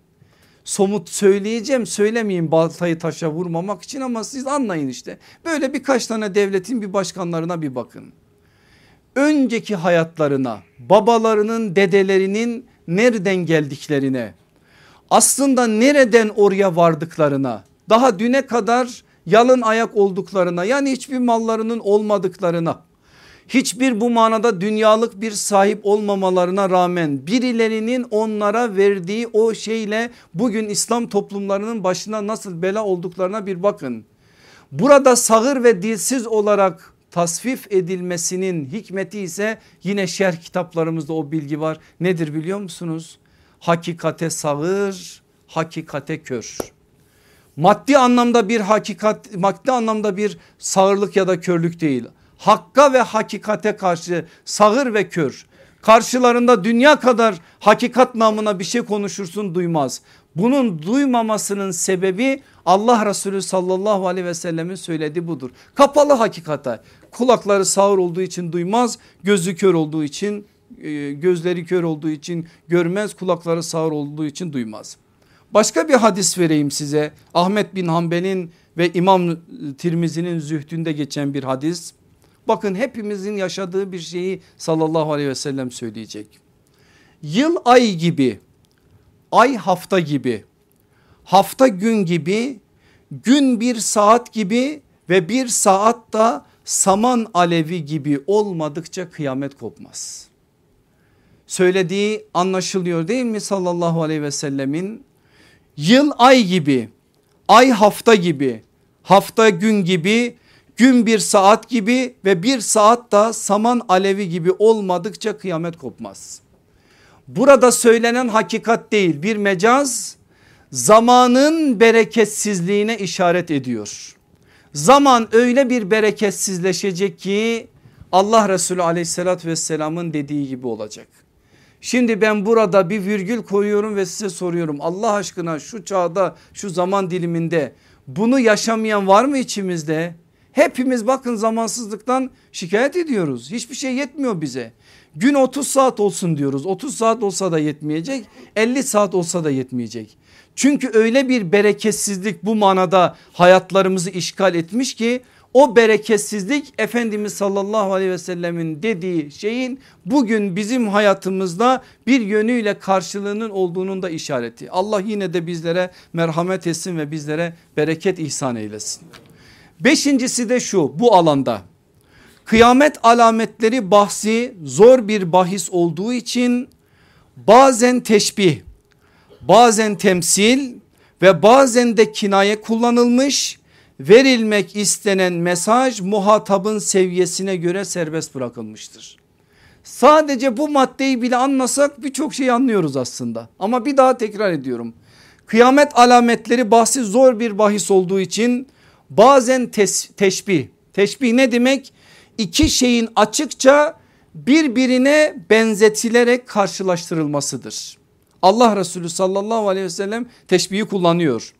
[SPEAKER 2] Somut söyleyeceğim söylemeyeyim baltayı taşa vurmamak için ama siz anlayın işte. Böyle birkaç tane devletin bir başkanlarına bir bakın. Önceki hayatlarına babalarının dedelerinin nereden geldiklerine aslında nereden oraya vardıklarına daha düne kadar yalın ayak olduklarına yani hiçbir mallarının olmadıklarına hiçbir bu manada dünyalık bir sahip olmamalarına rağmen birilerinin onlara verdiği o şeyle bugün İslam toplumlarının başına nasıl bela olduklarına bir bakın. Burada sağır ve dilsiz olarak tasvif edilmesinin hikmeti ise yine şerh kitaplarımızda o bilgi var. Nedir biliyor musunuz? Hakikate sağır, hakikate kör maddi anlamda bir hakikat maddi anlamda bir sağırlık ya da körlük değil. Hakka ve hakikate karşı sağır ve kör karşılarında dünya kadar hakikat namına bir şey konuşursun duymaz. Bunun duymamasının sebebi Allah Resulü sallallahu aleyhi ve sellemin söylediği budur. Kapalı hakikate kulakları sağır olduğu için duymaz gözü kör olduğu için e, gözleri kör olduğu için görmez kulakları sağır olduğu için duymaz. Başka bir hadis vereyim size. Ahmet bin Hanbel'in ve İmam Tirmizi'nin zühdünde geçen bir hadis. Bakın hepimizin yaşadığı bir şeyi sallallahu aleyhi ve sellem söyleyecek. Yıl ay gibi, ay hafta gibi, hafta gün gibi, gün bir saat gibi ve bir saat da saman alevi gibi olmadıkça kıyamet kopmaz. Söylediği anlaşılıyor değil mi sallallahu aleyhi ve sellemin? Yıl ay gibi, ay hafta gibi, hafta gün gibi, gün bir saat gibi ve bir saat da saman alevi gibi olmadıkça kıyamet kopmaz. Burada söylenen hakikat değil bir mecaz zamanın bereketsizliğine işaret ediyor. Zaman öyle bir bereketsizleşecek ki Allah Resulü aleyhissalatü vesselamın dediği gibi olacak. Şimdi ben burada bir virgül koyuyorum ve size soruyorum Allah aşkına şu çağda şu zaman diliminde bunu yaşamayan var mı içimizde? Hepimiz bakın zamansızlıktan şikayet ediyoruz. Hiçbir şey yetmiyor bize. Gün 30 saat olsun diyoruz. 30 saat olsa da yetmeyecek. 50 saat olsa da yetmeyecek. Çünkü öyle bir bereketsizlik bu manada hayatlarımızı işgal etmiş ki o bereketsizlik Efendimiz sallallahu aleyhi ve sellemin dediği şeyin bugün bizim hayatımızda bir yönüyle karşılığının olduğunun da işareti. Allah yine de bizlere merhamet etsin ve bizlere bereket ihsan eylesin. Beşincisi de şu bu alanda kıyamet alametleri bahsi zor bir bahis olduğu için bazen teşbih bazen temsil ve bazen de kinaye kullanılmış verilmek istenen mesaj muhatabın seviyesine göre serbest bırakılmıştır. Sadece bu maddeyi bile anlasak birçok şey anlıyoruz aslında. Ama bir daha tekrar ediyorum. Kıyamet alametleri bahsi zor bir bahis olduğu için bazen tes, teşbih. Teşbih ne demek? İki şeyin açıkça birbirine benzetilerek karşılaştırılmasıdır. Allah Resulü sallallahu aleyhi ve sellem teşbihi kullanıyor.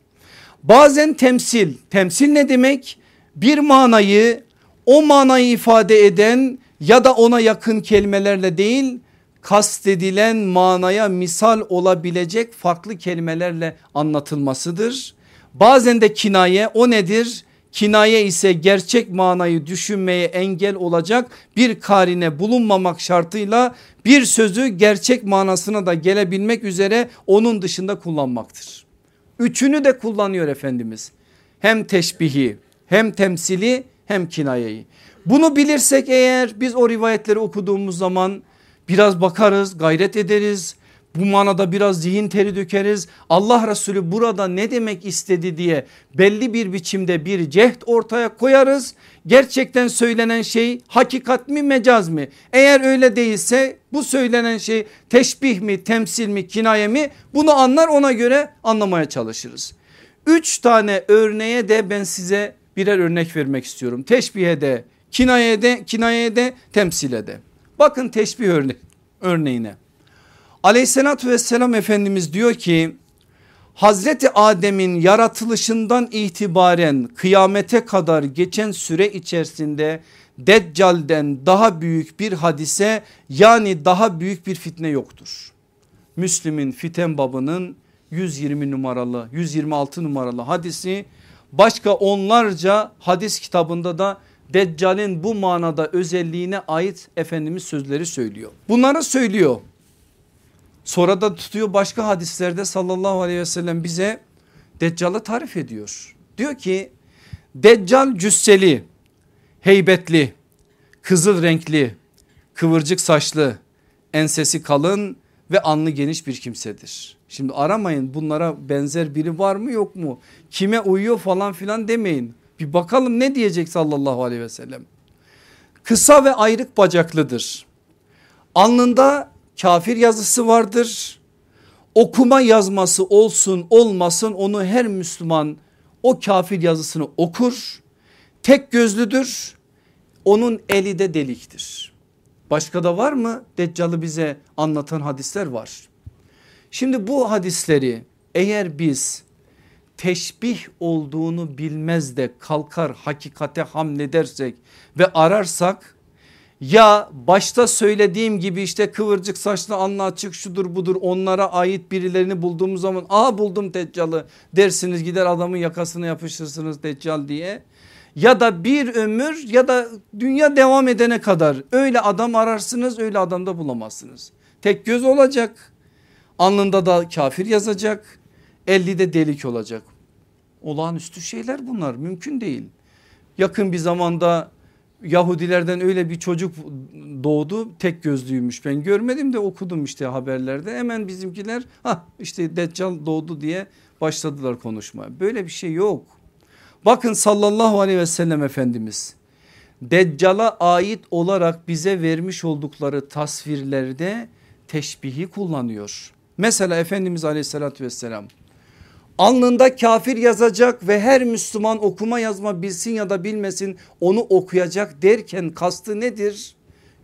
[SPEAKER 2] Bazen temsil, temsil ne demek? Bir manayı o manayı ifade eden ya da ona yakın kelimelerle değil kastedilen manaya misal olabilecek farklı kelimelerle anlatılmasıdır. Bazen de kinaye o nedir? Kinaye ise gerçek manayı düşünmeye engel olacak bir karine bulunmamak şartıyla bir sözü gerçek manasına da gelebilmek üzere onun dışında kullanmaktır. Üçünü de kullanıyor Efendimiz. Hem teşbihi hem temsili hem kinayeyi. Bunu bilirsek eğer biz o rivayetleri okuduğumuz zaman biraz bakarız gayret ederiz bu manada biraz zihin teri dökeriz. Allah Resulü burada ne demek istedi diye belli bir biçimde bir cehd ortaya koyarız. Gerçekten söylenen şey hakikat mi mecaz mı? Eğer öyle değilse bu söylenen şey teşbih mi temsil mi kinaye mi bunu anlar ona göre anlamaya çalışırız. Üç tane örneğe de ben size birer örnek vermek istiyorum. Teşbihe de kinayeye de kinayeye de temsile de. Bakın teşbih örne örneğine. Aleyhissalatü vesselam Efendimiz diyor ki Hazreti Adem'in yaratılışından itibaren kıyamete kadar geçen süre içerisinde Deccal'den daha büyük bir hadise yani daha büyük bir fitne yoktur. Müslim'in fiten babının 120 numaralı 126 numaralı hadisi başka onlarca hadis kitabında da Deccal'in bu manada özelliğine ait Efendimiz sözleri söylüyor. Bunları söylüyor Sonra da tutuyor başka hadislerde sallallahu aleyhi ve sellem bize Deccal'ı tarif ediyor. Diyor ki Deccal cüsseli, heybetli, kızıl renkli, kıvırcık saçlı, ensesi kalın ve anlı geniş bir kimsedir. Şimdi aramayın bunlara benzer biri var mı yok mu? Kime uyuyor falan filan demeyin. Bir bakalım ne diyecek sallallahu aleyhi ve sellem. Kısa ve ayrık bacaklıdır. Alnında kafir yazısı vardır. Okuma yazması olsun olmasın onu her Müslüman o kafir yazısını okur. Tek gözlüdür. Onun eli de deliktir. Başka da var mı? Deccal'ı bize anlatan hadisler var. Şimdi bu hadisleri eğer biz teşbih olduğunu bilmez de kalkar hakikate hamledersek ve ararsak ya başta söylediğim gibi işte kıvırcık saçlı anla açık şudur budur onlara ait birilerini bulduğumuz zaman aa buldum Deccal'ı dersiniz gider adamın yakasına yapışırsınız Deccal diye. Ya da bir ömür ya da dünya devam edene kadar öyle adam ararsınız öyle adam da bulamazsınız. Tek göz olacak alnında da kafir yazacak de delik olacak. Olağanüstü şeyler bunlar mümkün değil. Yakın bir zamanda Yahudilerden öyle bir çocuk doğdu tek gözlüymüş ben görmedim de okudum işte haberlerde hemen bizimkiler ha işte Deccal doğdu diye başladılar konuşmaya böyle bir şey yok. Bakın sallallahu aleyhi ve sellem Efendimiz Deccal'a ait olarak bize vermiş oldukları tasvirlerde teşbihi kullanıyor. Mesela Efendimiz aleyhissalatü vesselam alnında kafir yazacak ve her Müslüman okuma yazma bilsin ya da bilmesin onu okuyacak derken kastı nedir?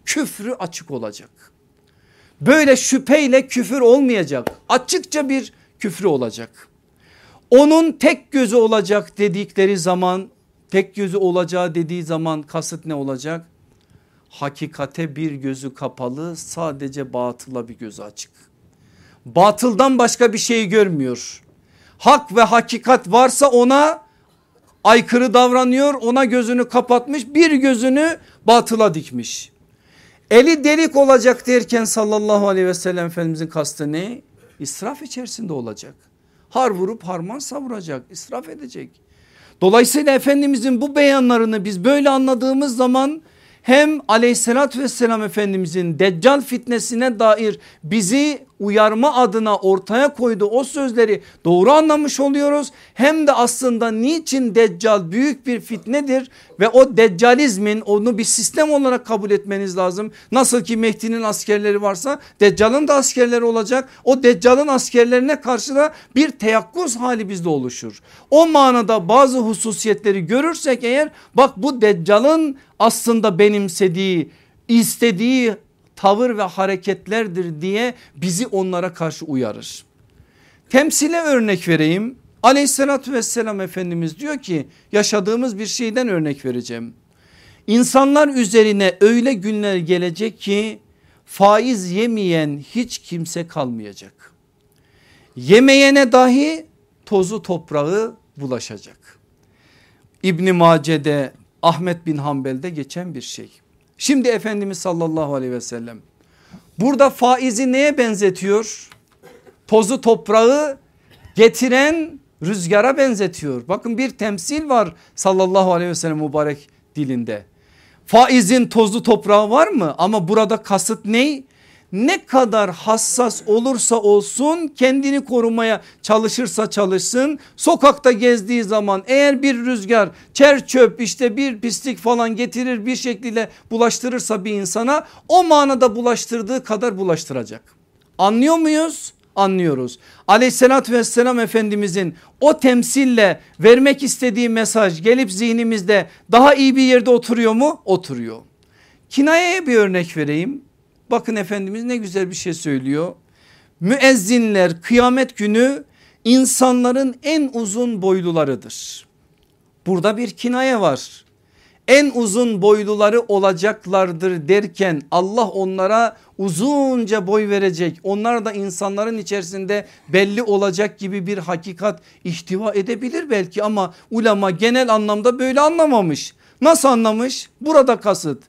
[SPEAKER 2] Küfrü açık olacak. Böyle şüpheyle küfür olmayacak açıkça bir küfrü olacak. Onun tek gözü olacak dedikleri zaman tek gözü olacağı dediği zaman kasıt ne olacak? Hakikate bir gözü kapalı sadece batıla bir gözü açık. Batıldan başka bir şey görmüyor hak ve hakikat varsa ona aykırı davranıyor ona gözünü kapatmış bir gözünü batıla dikmiş. Eli delik olacak derken sallallahu aleyhi ve sellem Efendimizin kastı ne? İsraf içerisinde olacak. Har vurup harman savuracak israf edecek. Dolayısıyla Efendimizin bu beyanlarını biz böyle anladığımız zaman hem aleyhissalatü vesselam Efendimizin deccal fitnesine dair bizi uyarma adına ortaya koyduğu o sözleri doğru anlamış oluyoruz. Hem de aslında niçin deccal büyük bir fitnedir ve o deccalizmin onu bir sistem olarak kabul etmeniz lazım. Nasıl ki Mehdi'nin askerleri varsa deccalın da askerleri olacak. O deccalın askerlerine karşı da bir teyakkuz hali bizde oluşur. O manada bazı hususiyetleri görürsek eğer bak bu deccalın aslında benimsediği istediği tavır ve hareketlerdir diye bizi onlara karşı uyarır. Temsile örnek vereyim. Aleyhissalatü vesselam Efendimiz diyor ki yaşadığımız bir şeyden örnek vereceğim. İnsanlar üzerine öyle günler gelecek ki faiz yemeyen hiç kimse kalmayacak. Yemeyene dahi tozu toprağı bulaşacak. İbni Mace'de Ahmet bin Hanbel'de geçen bir şey. Şimdi Efendimiz sallallahu aleyhi ve sellem burada faizi neye benzetiyor? Tozu toprağı getiren rüzgara benzetiyor. Bakın bir temsil var sallallahu aleyhi ve sellem mübarek dilinde. Faizin tozlu toprağı var mı? Ama burada kasıt ne? Ne kadar hassas olursa olsun kendini korumaya çalışırsa çalışsın. Sokakta gezdiği zaman eğer bir rüzgar çer çöp işte bir pislik falan getirir bir şekilde bulaştırırsa bir insana o manada bulaştırdığı kadar bulaştıracak. Anlıyor muyuz? anlıyoruz. Aleyhissalatü vesselam Efendimizin o temsille vermek istediği mesaj gelip zihnimizde daha iyi bir yerde oturuyor mu? Oturuyor. Kinayeye bir örnek vereyim. Bakın Efendimiz ne güzel bir şey söylüyor. Müezzinler kıyamet günü insanların en uzun boylularıdır. Burada bir kinaye var en uzun boyluları olacaklardır derken Allah onlara uzunca boy verecek. Onlar da insanların içerisinde belli olacak gibi bir hakikat ihtiva edebilir belki ama ulema genel anlamda böyle anlamamış. Nasıl anlamış? Burada kasıt.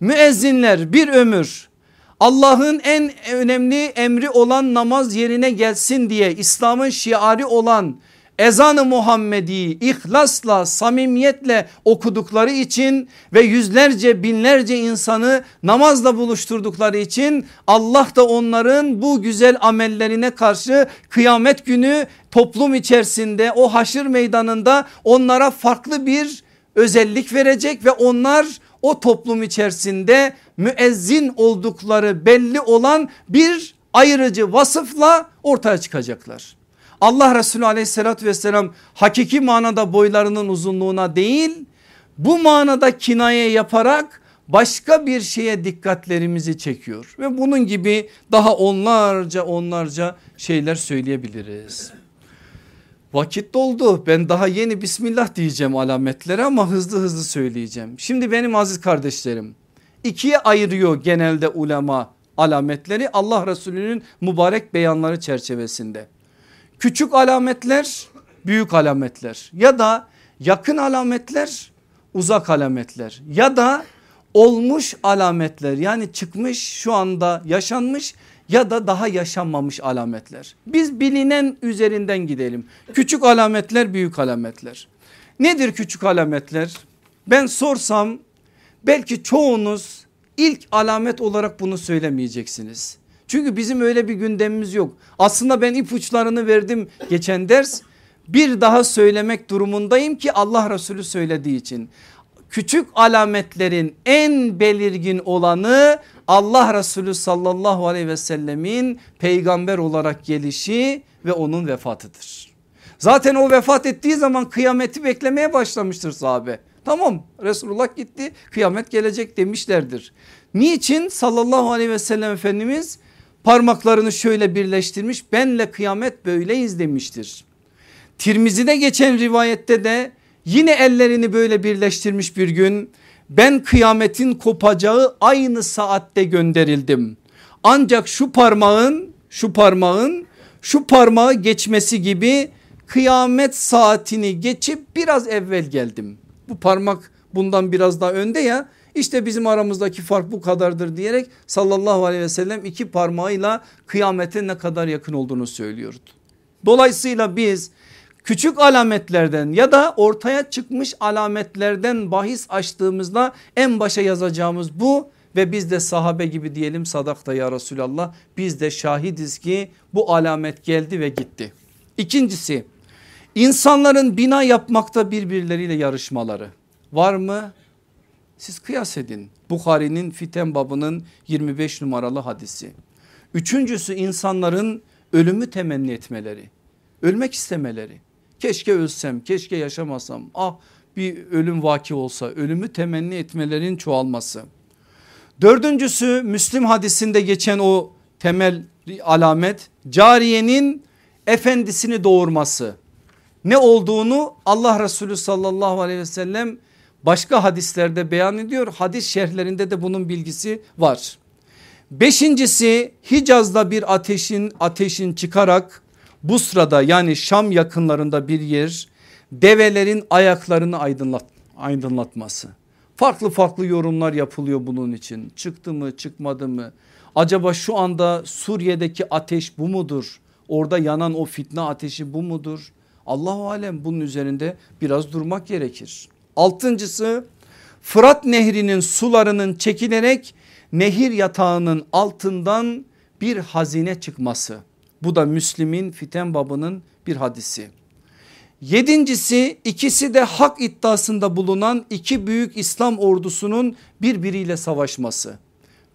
[SPEAKER 2] Müezzinler bir ömür Allah'ın en önemli emri olan namaz yerine gelsin diye İslam'ın şiari olan ezanı Muhammedi ihlasla samimiyetle okudukları için ve yüzlerce binlerce insanı namazla buluşturdukları için Allah da onların bu güzel amellerine karşı kıyamet günü toplum içerisinde o haşır meydanında onlara farklı bir özellik verecek ve onlar o toplum içerisinde müezzin oldukları belli olan bir ayrıcı vasıfla ortaya çıkacaklar. Allah Resulü aleyhissalatü vesselam hakiki manada boylarının uzunluğuna değil bu manada kinaye yaparak başka bir şeye dikkatlerimizi çekiyor. Ve bunun gibi daha onlarca onlarca şeyler söyleyebiliriz. Vakit doldu ben daha yeni bismillah diyeceğim alametlere ama hızlı hızlı söyleyeceğim. Şimdi benim aziz kardeşlerim ikiye ayırıyor genelde ulema alametleri Allah Resulü'nün mübarek beyanları çerçevesinde. Küçük alametler büyük alametler ya da yakın alametler uzak alametler ya da olmuş alametler yani çıkmış şu anda yaşanmış ya da daha yaşanmamış alametler. Biz bilinen üzerinden gidelim. Küçük alametler büyük alametler. Nedir küçük alametler? Ben sorsam belki çoğunuz ilk alamet olarak bunu söylemeyeceksiniz. Çünkü bizim öyle bir gündemimiz yok. Aslında ben ipuçlarını verdim geçen ders. Bir daha söylemek durumundayım ki Allah Resulü söylediği için. Küçük alametlerin en belirgin olanı Allah Resulü sallallahu aleyhi ve sellemin peygamber olarak gelişi ve onun vefatıdır. Zaten o vefat ettiği zaman kıyameti beklemeye başlamıştır sahabe. Tamam Resulullah gitti kıyamet gelecek demişlerdir. Niçin sallallahu aleyhi ve sellem Efendimiz parmaklarını şöyle birleştirmiş benle kıyamet böyleyiz demiştir. Tirmizi'de geçen rivayette de yine ellerini böyle birleştirmiş bir gün ben kıyametin kopacağı aynı saatte gönderildim. Ancak şu parmağın şu parmağın şu parmağı geçmesi gibi kıyamet saatini geçip biraz evvel geldim. Bu parmak bundan biraz daha önde ya işte bizim aramızdaki fark bu kadardır diyerek sallallahu aleyhi ve sellem iki parmağıyla kıyamete ne kadar yakın olduğunu söylüyordu. Dolayısıyla biz küçük alametlerden ya da ortaya çıkmış alametlerden bahis açtığımızda en başa yazacağımız bu ve biz de sahabe gibi diyelim sadakta ya Resulallah biz de şahidiz ki bu alamet geldi ve gitti. İkincisi insanların bina yapmakta birbirleriyle yarışmaları var mı? Siz kıyas edin. Bukhari'nin fiten babının 25 numaralı hadisi. Üçüncüsü insanların ölümü temenni etmeleri. Ölmek istemeleri. Keşke ölsem, keşke yaşamasam. Ah bir ölüm vaki olsa ölümü temenni etmelerin çoğalması. Dördüncüsü Müslim hadisinde geçen o temel alamet cariyenin efendisini doğurması. Ne olduğunu Allah Resulü sallallahu aleyhi ve sellem başka hadislerde beyan ediyor. Hadis şerhlerinde de bunun bilgisi var. Beşincisi Hicaz'da bir ateşin ateşin çıkarak bu sırada yani Şam yakınlarında bir yer develerin ayaklarını aydınlat, aydınlatması. Farklı farklı yorumlar yapılıyor bunun için. Çıktı mı çıkmadı mı? Acaba şu anda Suriye'deki ateş bu mudur? Orada yanan o fitne ateşi bu mudur? Allahu alem bunun üzerinde biraz durmak gerekir. Altıncısı Fırat nehrinin sularının çekilerek nehir yatağının altından bir hazine çıkması. Bu da Müslim'in fiten babının bir hadisi. Yedincisi ikisi de hak iddiasında bulunan iki büyük İslam ordusunun birbiriyle savaşması.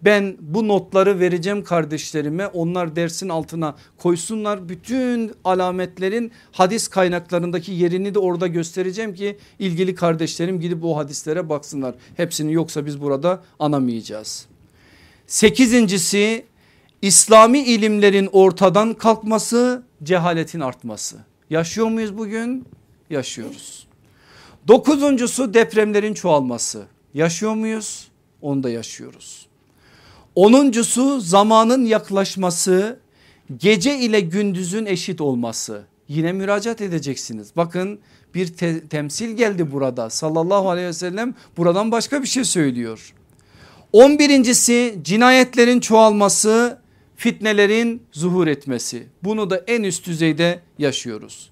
[SPEAKER 2] Ben bu notları vereceğim kardeşlerime onlar dersin altına koysunlar. Bütün alametlerin hadis kaynaklarındaki yerini de orada göstereceğim ki ilgili kardeşlerim gidip o hadislere baksınlar. Hepsini yoksa biz burada anamayacağız. Sekizincisi İslami ilimlerin ortadan kalkması cehaletin artması. Yaşıyor muyuz bugün? Yaşıyoruz. Dokuzuncusu depremlerin çoğalması. Yaşıyor muyuz? Onu da yaşıyoruz. Onuncusu zamanın yaklaşması gece ile gündüzün eşit olması. Yine müracaat edeceksiniz. Bakın bir te temsil geldi burada sallallahu aleyhi ve sellem buradan başka bir şey söylüyor. On birincisi cinayetlerin çoğalması fitnelerin zuhur etmesi. Bunu da en üst düzeyde yaşıyoruz.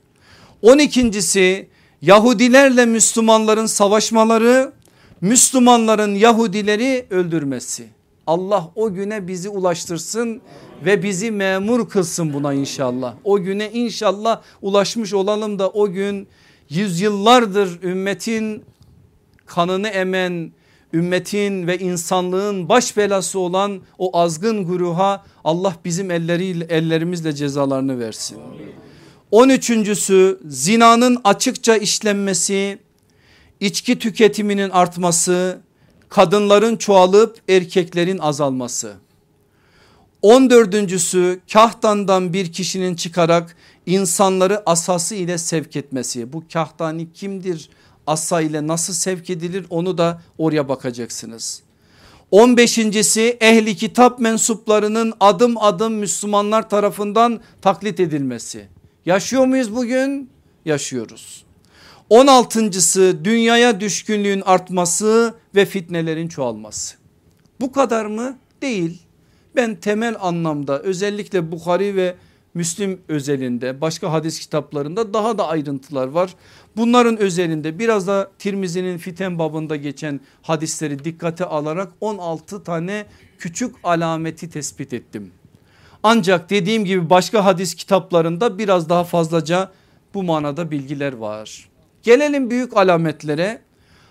[SPEAKER 2] On ikincisi Yahudilerle Müslümanların savaşmaları Müslümanların Yahudileri öldürmesi. Allah o güne bizi ulaştırsın ve bizi memur kılsın buna inşallah. O güne inşallah ulaşmış olalım da o gün yüzyıllardır ümmetin kanını emen ümmetin ve insanlığın baş belası olan o azgın güruha Allah bizim elleriyle, ellerimizle cezalarını versin. On üçüncüsü zinanın açıkça işlenmesi, içki tüketiminin artması, kadınların çoğalıp erkeklerin azalması. On dördüncüsü kahtandan bir kişinin çıkarak insanları asası ile sevk etmesi. Bu kahtani kimdir? Asa ile nasıl sevk edilir onu da oraya bakacaksınız. 15.si ehli kitap mensuplarının adım adım Müslümanlar tarafından taklit edilmesi. Yaşıyor muyuz bugün? Yaşıyoruz. 16.sı dünyaya düşkünlüğün artması ve fitnelerin çoğalması. Bu kadar mı? Değil. Ben temel anlamda özellikle Bukhari ve Müslim özelinde başka hadis kitaplarında daha da ayrıntılar var. Bunların özelinde biraz da Tirmizi'nin fiten babında geçen hadisleri dikkate alarak 16 tane küçük alameti tespit ettim. Ancak dediğim gibi başka hadis kitaplarında biraz daha fazlaca bu manada bilgiler var. Gelelim büyük alametlere.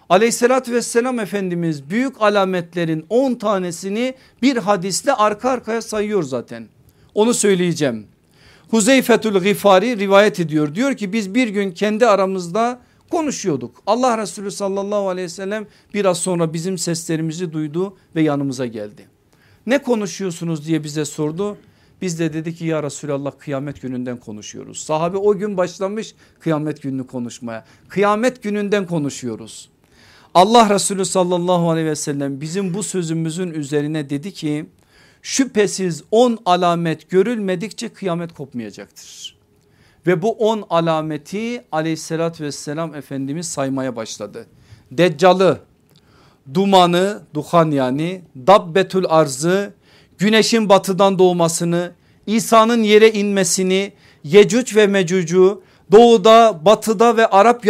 [SPEAKER 2] Aleyhissalatü vesselam Efendimiz büyük alametlerin 10 tanesini bir hadisle arka arkaya sayıyor zaten. Onu söyleyeceğim. Huzeyfetül Gifari rivayet ediyor. Diyor ki biz bir gün kendi aramızda konuşuyorduk. Allah Resulü sallallahu aleyhi ve sellem biraz sonra bizim seslerimizi duydu ve yanımıza geldi. Ne konuşuyorsunuz diye bize sordu. Biz de dedik ki ya Resulallah kıyamet gününden konuşuyoruz. Sahabe o gün başlamış kıyamet gününü konuşmaya. Kıyamet gününden konuşuyoruz. Allah Resulü sallallahu aleyhi ve sellem bizim bu sözümüzün üzerine dedi ki şüphesiz 10 alamet görülmedikçe kıyamet kopmayacaktır. Ve bu 10 alameti aleyhissalatü vesselam Efendimiz saymaya başladı. Deccalı, dumanı, duhan yani, dabbetül arzı, güneşin batıdan doğmasını, İsa'nın yere inmesini, Yecüc ve Mecüc'ü doğuda, batıda ve Arap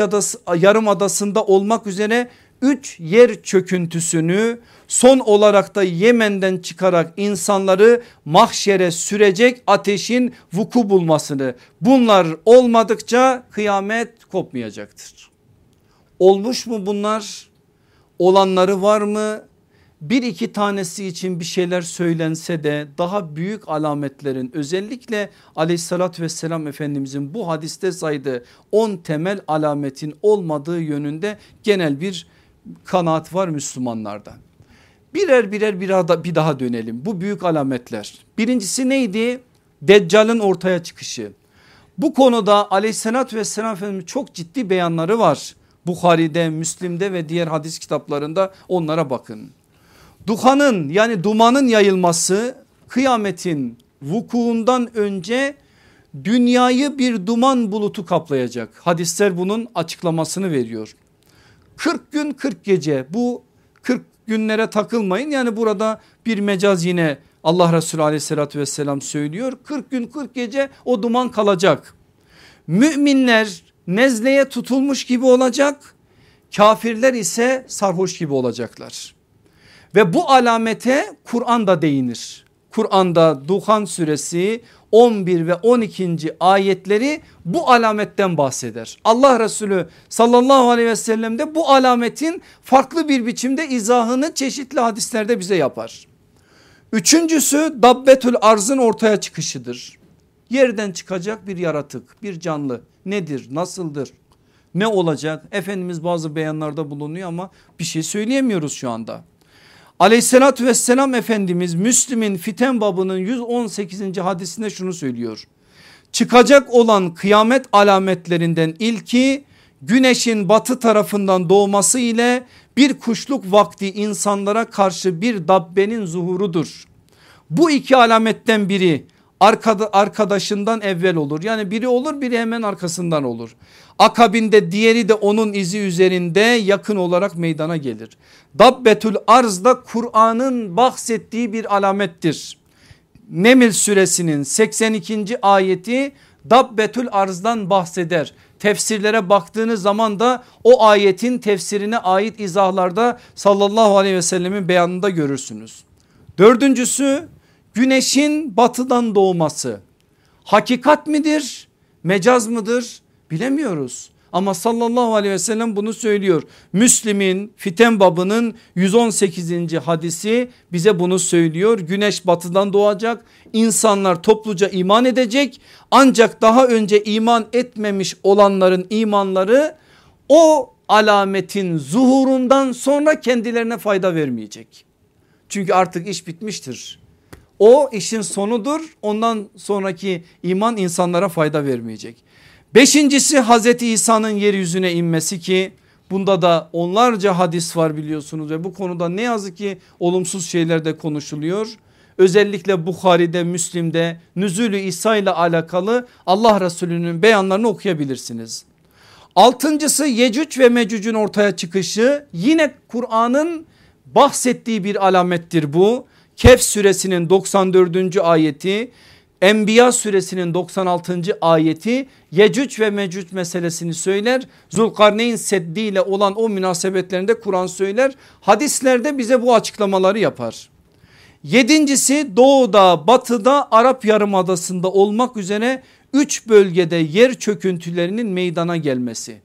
[SPEAKER 2] Yarımadası'nda olmak üzere 3 yer çöküntüsünü son olarak da Yemen'den çıkarak insanları mahşere sürecek ateşin vuku bulmasını bunlar olmadıkça kıyamet kopmayacaktır. Olmuş mu bunlar? Olanları var mı? Bir iki tanesi için bir şeyler söylense de daha büyük alametlerin özellikle aleyhissalatü vesselam efendimizin bu hadiste saydığı 10 temel alametin olmadığı yönünde genel bir kanaat var Müslümanlarda. Birer birer bir daha, bir daha dönelim. Bu büyük alametler. Birincisi neydi? Deccal'ın ortaya çıkışı. Bu konuda aleyhissalatü vesselam Efendimiz çok ciddi beyanları var. Bukhari'de, Müslim'de ve diğer hadis kitaplarında onlara bakın. Duhanın yani dumanın yayılması kıyametin vukuundan önce dünyayı bir duman bulutu kaplayacak. Hadisler bunun açıklamasını veriyor. 40 gün 40 gece bu 40 günlere takılmayın. Yani burada bir mecaz yine Allah Resulü aleyhissalatü vesselam söylüyor. 40 gün 40 gece o duman kalacak. Müminler nezleye tutulmuş gibi olacak. Kafirler ise sarhoş gibi olacaklar. Ve bu alamete Kur'an da değinir. Kur'an'da Duhan suresi 11 ve 12. ayetleri bu alametten bahseder. Allah Resulü sallallahu aleyhi ve sellem de bu alametin farklı bir biçimde izahını çeşitli hadislerde bize yapar. Üçüncüsü dabbetül arzın ortaya çıkışıdır. Yerden çıkacak bir yaratık bir canlı nedir nasıldır ne olacak Efendimiz bazı beyanlarda bulunuyor ama bir şey söyleyemiyoruz şu anda. Aleyhissalatü vesselam Efendimiz Müslim'in fiten babının 118. hadisinde şunu söylüyor. Çıkacak olan kıyamet alametlerinden ilki güneşin batı tarafından doğması ile bir kuşluk vakti insanlara karşı bir dabbenin zuhurudur. Bu iki alametten biri arkada, arkadaşından evvel olur. Yani biri olur biri hemen arkasından olur. Akabinde diğeri de onun izi üzerinde yakın olarak meydana gelir. Dabbetül arz da Kur'an'ın bahsettiği bir alamettir. Nemil suresinin 82. ayeti Dabbetül arzdan bahseder. Tefsirlere baktığınız zaman da o ayetin tefsirine ait izahlarda sallallahu aleyhi ve sellemin beyanında görürsünüz. Dördüncüsü güneşin batıdan doğması hakikat midir mecaz mıdır bilemiyoruz. Ama sallallahu aleyhi ve sellem bunu söylüyor. Müslim'in fiten babının 118. hadisi bize bunu söylüyor. Güneş batıdan doğacak insanlar topluca iman edecek ancak daha önce iman etmemiş olanların imanları o alametin zuhurundan sonra kendilerine fayda vermeyecek. Çünkü artık iş bitmiştir. O işin sonudur ondan sonraki iman insanlara fayda vermeyecek. Beşincisi Hazreti İsa'nın yeryüzüne inmesi ki bunda da onlarca hadis var biliyorsunuz ve bu konuda ne yazık ki olumsuz şeyler de konuşuluyor. Özellikle Bukhari'de Müslim'de Nüzulü İsa ile alakalı Allah Resulü'nün beyanlarını okuyabilirsiniz. Altıncısı Yecüc ve Mecüc'ün ortaya çıkışı yine Kur'an'ın bahsettiği bir alamettir bu. Kehf suresinin 94. ayeti Enbiya suresinin 96. ayeti Yecüc ve Mecüc meselesini söyler. Zulkarneyn Seddi ile olan o münasebetlerinde Kur'an söyler. Hadislerde bize bu açıklamaları yapar. Yedincisi doğuda batıda Arap Yarımadası'nda olmak üzere üç bölgede yer çöküntülerinin meydana gelmesi.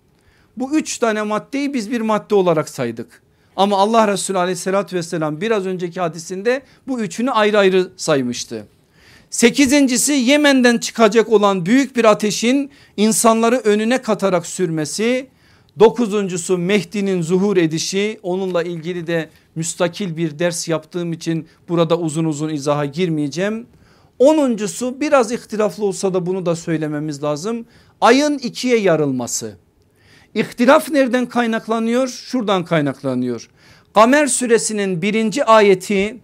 [SPEAKER 2] Bu üç tane maddeyi biz bir madde olarak saydık. Ama Allah Resulü aleyhissalatü vesselam biraz önceki hadisinde bu üçünü ayrı ayrı saymıştı. Sekizincisi Yemen'den çıkacak olan büyük bir ateşin insanları önüne katarak sürmesi. Dokuzuncusu Mehdi'nin zuhur edişi onunla ilgili de müstakil bir ders yaptığım için burada uzun uzun izaha girmeyeceğim. Onuncusu biraz ihtilaflı olsa da bunu da söylememiz lazım. Ayın ikiye yarılması. İhtilaf nereden kaynaklanıyor? Şuradan kaynaklanıyor. Kamer suresinin birinci ayeti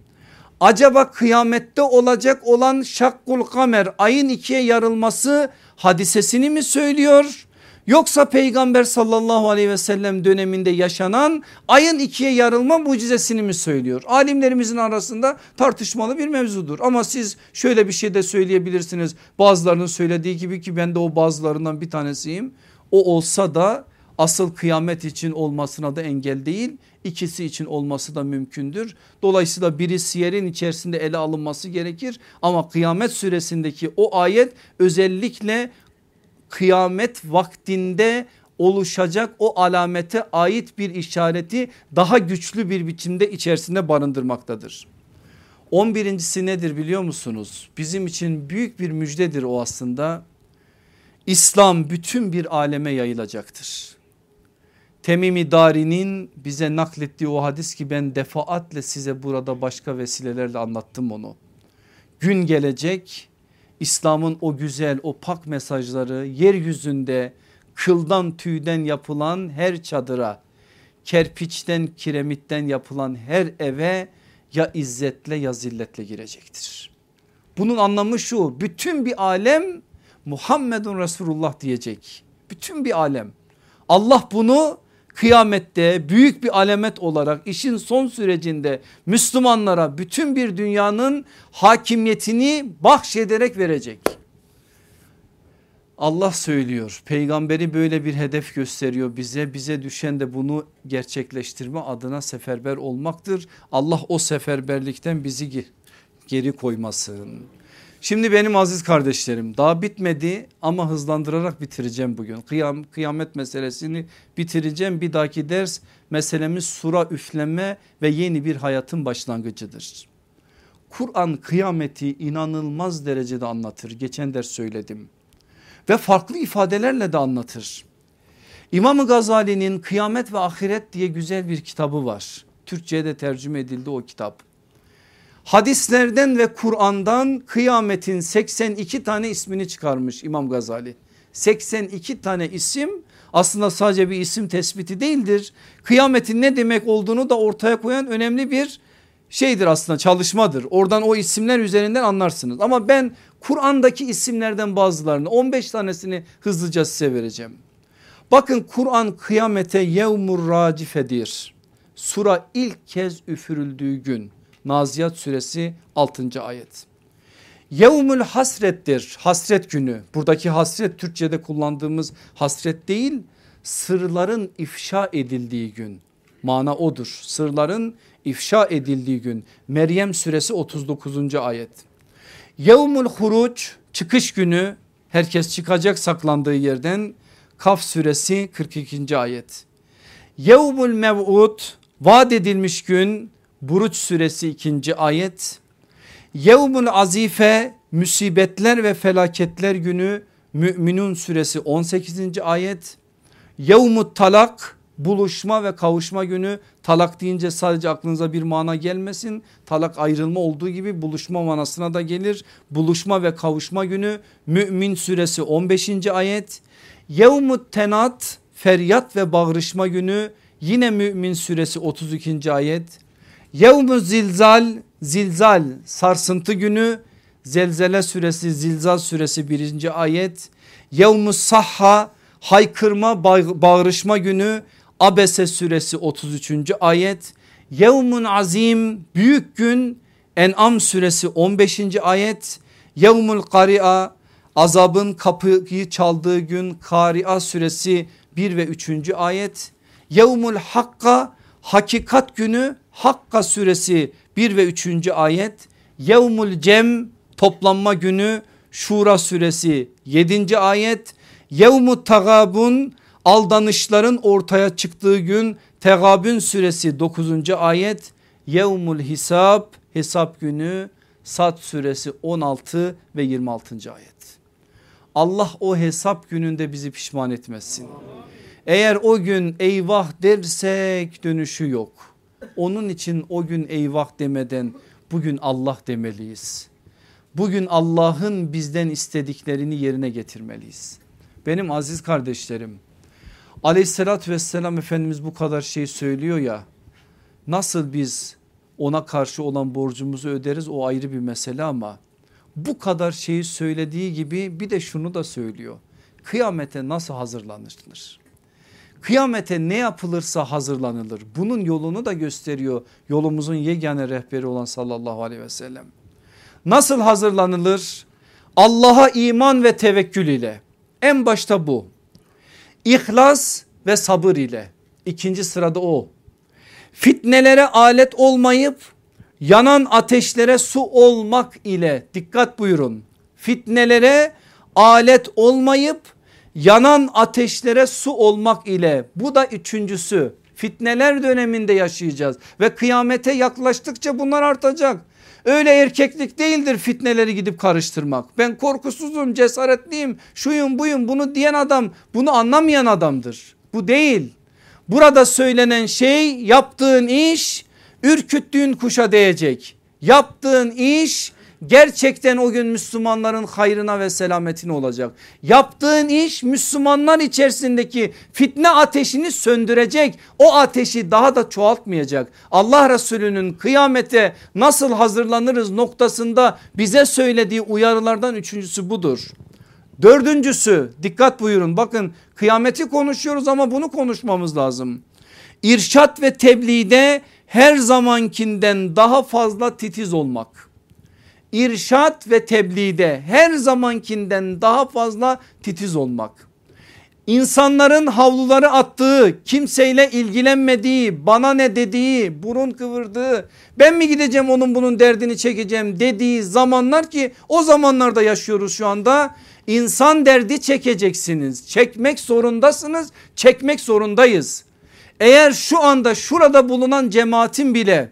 [SPEAKER 2] acaba kıyamette olacak olan şakkul kamer ayın ikiye yarılması hadisesini mi söylüyor? Yoksa peygamber sallallahu aleyhi ve sellem döneminde yaşanan ayın ikiye yarılma mucizesini mi söylüyor? Alimlerimizin arasında tartışmalı bir mevzudur. Ama siz şöyle bir şey de söyleyebilirsiniz. Bazılarının söylediği gibi ki ben de o bazılarından bir tanesiyim. O olsa da asıl kıyamet için olmasına da engel değil ikisi için olması da mümkündür. Dolayısıyla biri siyerin içerisinde ele alınması gerekir ama kıyamet süresindeki o ayet özellikle kıyamet vaktinde oluşacak o alamete ait bir işareti daha güçlü bir biçimde içerisinde barındırmaktadır. 11.si nedir biliyor musunuz? Bizim için büyük bir müjdedir o aslında. İslam bütün bir aleme yayılacaktır Temimi Dari'nin bize naklettiği o hadis ki ben defaatle size burada başka vesilelerle anlattım onu. Gün gelecek İslam'ın o güzel o pak mesajları yeryüzünde kıldan tüyden yapılan her çadıra kerpiçten kiremitten yapılan her eve ya izzetle ya zilletle girecektir. Bunun anlamı şu bütün bir alem Muhammedun Resulullah diyecek. Bütün bir alem. Allah bunu kıyamette büyük bir alamet olarak işin son sürecinde Müslümanlara bütün bir dünyanın hakimiyetini bahşederek verecek. Allah söylüyor peygamberi böyle bir hedef gösteriyor bize bize düşen de bunu gerçekleştirme adına seferber olmaktır. Allah o seferberlikten bizi geri koymasın. Şimdi benim aziz kardeşlerim daha bitmedi ama hızlandırarak bitireceğim bugün. Kıyam, kıyamet meselesini bitireceğim. Bir dahaki ders meselemiz sura üfleme ve yeni bir hayatın başlangıcıdır. Kur'an kıyameti inanılmaz derecede anlatır. Geçen ders söyledim ve farklı ifadelerle de anlatır. İmam Gazali'nin Kıyamet ve Ahiret diye güzel bir kitabı var. Türkçe'ye de tercüme edildi o kitap. Hadislerden ve Kur'an'dan kıyametin 82 tane ismini çıkarmış İmam Gazali. 82 tane isim aslında sadece bir isim tespiti değildir. Kıyametin ne demek olduğunu da ortaya koyan önemli bir şeydir aslında çalışmadır. Oradan o isimler üzerinden anlarsınız. Ama ben Kur'an'daki isimlerden bazılarını 15 tanesini hızlıca size vereceğim. Bakın Kur'an kıyamete yevmur racifedir. Sura ilk kez üfürüldüğü gün. Naziyat suresi 6. ayet. Yevmül hasrettir hasret günü buradaki hasret Türkçe'de kullandığımız hasret değil sırların ifşa edildiği gün mana odur sırların ifşa edildiği gün Meryem suresi 39. ayet. Yevmül huruç çıkış günü herkes çıkacak saklandığı yerden Kaf suresi 42. ayet. Yevmül mev'ud vaat edilmiş gün Buruç suresi 2. ayet. Yevmül azife musibetler ve felaketler günü Müminun suresi 18. ayet. Yevmut talak buluşma ve kavuşma günü talak deyince sadece aklınıza bir mana gelmesin. Talak ayrılma olduğu gibi buluşma manasına da gelir. Buluşma ve kavuşma günü Mümin suresi 15. ayet. Yevmut tenat feryat ve bağrışma günü yine Mümin suresi 32. ayet. Yevmu zilzal zilzal sarsıntı günü zelzele suresi zilzal suresi birinci ayet. Yevmu sahha haykırma bağrışma günü Abese suresi 33. ayet. Yevmun azim büyük gün En'am suresi 15. ayet. Yevmul kari'a azabın kapıyı çaldığı gün Kari'a suresi 1 ve 3. ayet. Yevmul hakka hakikat günü Hakka suresi 1 ve 3. ayet. Yevmul cem toplanma günü Şura suresi 7. ayet. Yevmut tagabun aldanışların ortaya çıktığı gün Tegabün suresi 9. ayet. Yevmul hisab hesap günü Sad suresi 16 ve 26. ayet. Allah o hesap gününde bizi pişman etmesin. Eğer o gün eyvah dersek dönüşü yok. Onun için o gün eyvah demeden bugün Allah demeliyiz. Bugün Allah'ın bizden istediklerini yerine getirmeliyiz. Benim aziz kardeşlerim aleyhissalatü vesselam Efendimiz bu kadar şey söylüyor ya nasıl biz ona karşı olan borcumuzu öderiz o ayrı bir mesele ama bu kadar şeyi söylediği gibi bir de şunu da söylüyor. Kıyamete nasıl hazırlanır? Kıyamete ne yapılırsa hazırlanılır. Bunun yolunu da gösteriyor yolumuzun yegane rehberi olan sallallahu aleyhi ve sellem. Nasıl hazırlanılır? Allah'a iman ve tevekkül ile. En başta bu. İhlas ve sabır ile. İkinci sırada o. Fitnelere alet olmayıp yanan ateşlere su olmak ile dikkat buyurun. Fitnelere alet olmayıp yanan ateşlere su olmak ile bu da üçüncüsü fitneler döneminde yaşayacağız ve kıyamete yaklaştıkça bunlar artacak. Öyle erkeklik değildir fitneleri gidip karıştırmak. Ben korkusuzum cesaretliyim şuyum buyum bunu diyen adam bunu anlamayan adamdır. Bu değil. Burada söylenen şey yaptığın iş ürküttüğün kuşa değecek. Yaptığın iş gerçekten o gün Müslümanların hayrına ve selametine olacak. Yaptığın iş Müslümanlar içerisindeki fitne ateşini söndürecek. O ateşi daha da çoğaltmayacak. Allah Resulü'nün kıyamete nasıl hazırlanırız noktasında bize söylediği uyarılardan üçüncüsü budur. Dördüncüsü dikkat buyurun bakın kıyameti konuşuyoruz ama bunu konuşmamız lazım. İrşat ve tebliğde her zamankinden daha fazla titiz olmak irşat ve tebliğde her zamankinden daha fazla titiz olmak. İnsanların havluları attığı, kimseyle ilgilenmediği, bana ne dediği, burun kıvırdığı, ben mi gideceğim onun bunun derdini çekeceğim dediği zamanlar ki o zamanlarda yaşıyoruz şu anda. İnsan derdi çekeceksiniz, çekmek zorundasınız, çekmek zorundayız. Eğer şu anda şurada bulunan cemaatin bile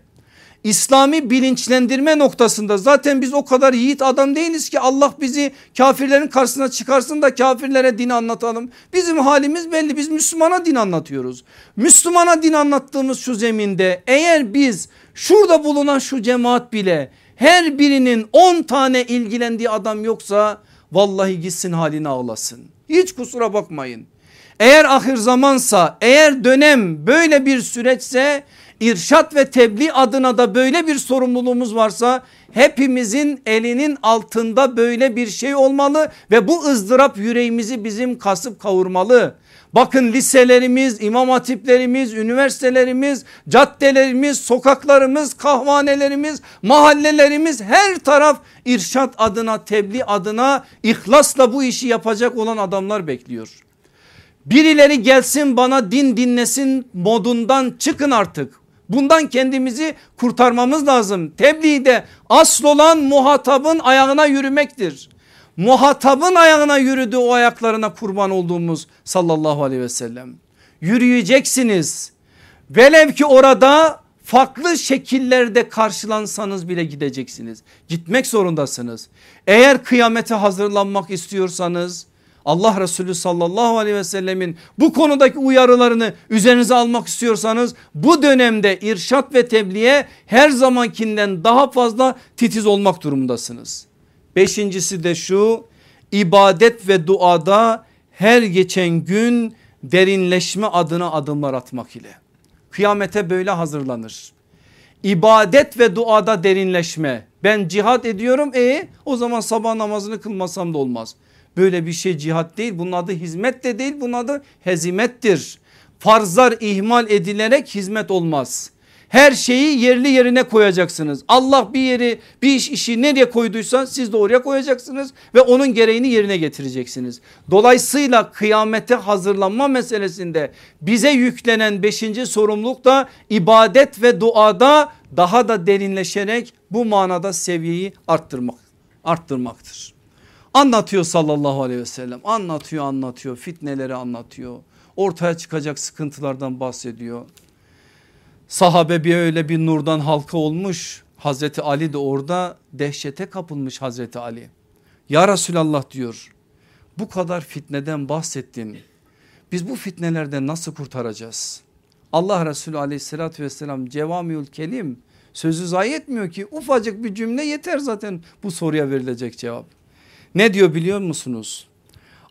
[SPEAKER 2] İslami bilinçlendirme noktasında zaten biz o kadar yiğit adam değiliz ki Allah bizi kafirlerin karşısına çıkarsın da kafirlere din anlatalım. Bizim halimiz belli biz Müslümana din anlatıyoruz. Müslümana din anlattığımız şu zeminde eğer biz şurada bulunan şu cemaat bile her birinin 10 tane ilgilendiği adam yoksa vallahi gitsin haline ağlasın. Hiç kusura bakmayın. Eğer ahir zamansa eğer dönem böyle bir süreçse irşat ve tebliğ adına da böyle bir sorumluluğumuz varsa hepimizin elinin altında böyle bir şey olmalı ve bu ızdırap yüreğimizi bizim kasıp kavurmalı. Bakın liselerimiz, imam hatiplerimiz, üniversitelerimiz, caddelerimiz, sokaklarımız, kahvanelerimiz, mahallelerimiz her taraf irşat adına, tebliğ adına ihlasla bu işi yapacak olan adamlar bekliyor. Birileri gelsin bana din dinlesin modundan çıkın artık. Bundan kendimizi kurtarmamız lazım. Tebliğde asıl olan muhatabın ayağına yürümektir. Muhatabın ayağına yürüdü o ayaklarına kurban olduğumuz sallallahu aleyhi ve sellem. Yürüyeceksiniz. Velev ki orada farklı şekillerde karşılansanız bile gideceksiniz. Gitmek zorundasınız. Eğer kıyamete hazırlanmak istiyorsanız Allah Resulü sallallahu aleyhi ve sellemin bu konudaki uyarılarını üzerinize almak istiyorsanız bu dönemde irşat ve tebliğe her zamankinden daha fazla titiz olmak durumundasınız. Beşincisi de şu ibadet ve duada her geçen gün derinleşme adına adımlar atmak ile. Kıyamete böyle hazırlanır. İbadet ve duada derinleşme. Ben cihat ediyorum e o zaman sabah namazını kılmasam da olmaz. Böyle bir şey cihat değil bunun adı hizmet de değil bunun adı hezimettir. Farzlar ihmal edilerek hizmet olmaz. Her şeyi yerli yerine koyacaksınız. Allah bir yeri bir iş işi nereye koyduysa siz de oraya koyacaksınız ve onun gereğini yerine getireceksiniz. Dolayısıyla kıyamete hazırlanma meselesinde bize yüklenen beşinci sorumluluk da ibadet ve duada daha da derinleşerek bu manada seviyeyi arttırmak arttırmaktır. Anlatıyor sallallahu aleyhi ve sellem anlatıyor anlatıyor fitneleri anlatıyor. Ortaya çıkacak sıkıntılardan bahsediyor. Sahabe bir öyle bir nurdan halka olmuş. Hazreti Ali de orada dehşete kapılmış Hazreti Ali. Ya Resulallah diyor bu kadar fitneden bahsettin. Biz bu fitnelerden nasıl kurtaracağız? Allah Resulü aleyhissalatü vesselam cevamiül kelim sözü zayi etmiyor ki ufacık bir cümle yeter zaten bu soruya verilecek cevap. Ne diyor biliyor musunuz?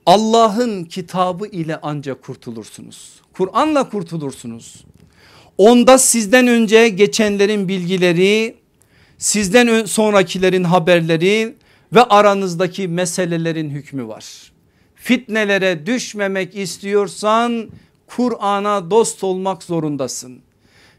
[SPEAKER 2] Allah'ın kitabı ile ancak kurtulursunuz. Kur'an'la kurtulursunuz. Onda sizden önce geçenlerin bilgileri, sizden sonrakilerin haberleri ve aranızdaki meselelerin hükmü var. Fitnelere düşmemek istiyorsan Kur'an'a dost olmak zorundasın.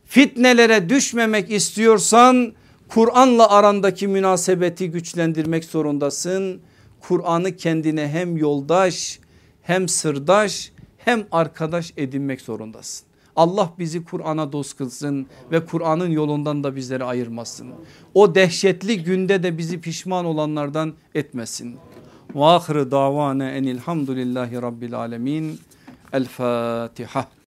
[SPEAKER 2] Fitnelere düşmemek istiyorsan Kur'an'la arandaki münasebeti güçlendirmek zorundasın Kur'an'ı kendine hem yoldaş hem sırdaş hem arkadaş edinmek zorundasın. Allah bizi Kur'an'a dost kılsın ve Kur'an'ın yolundan da bizleri ayırmasın. O dehşetli günde de bizi pişman olanlardan etmesin. Ve ahire davane enilhamdülillahi rabbil alemin. El Fatiha.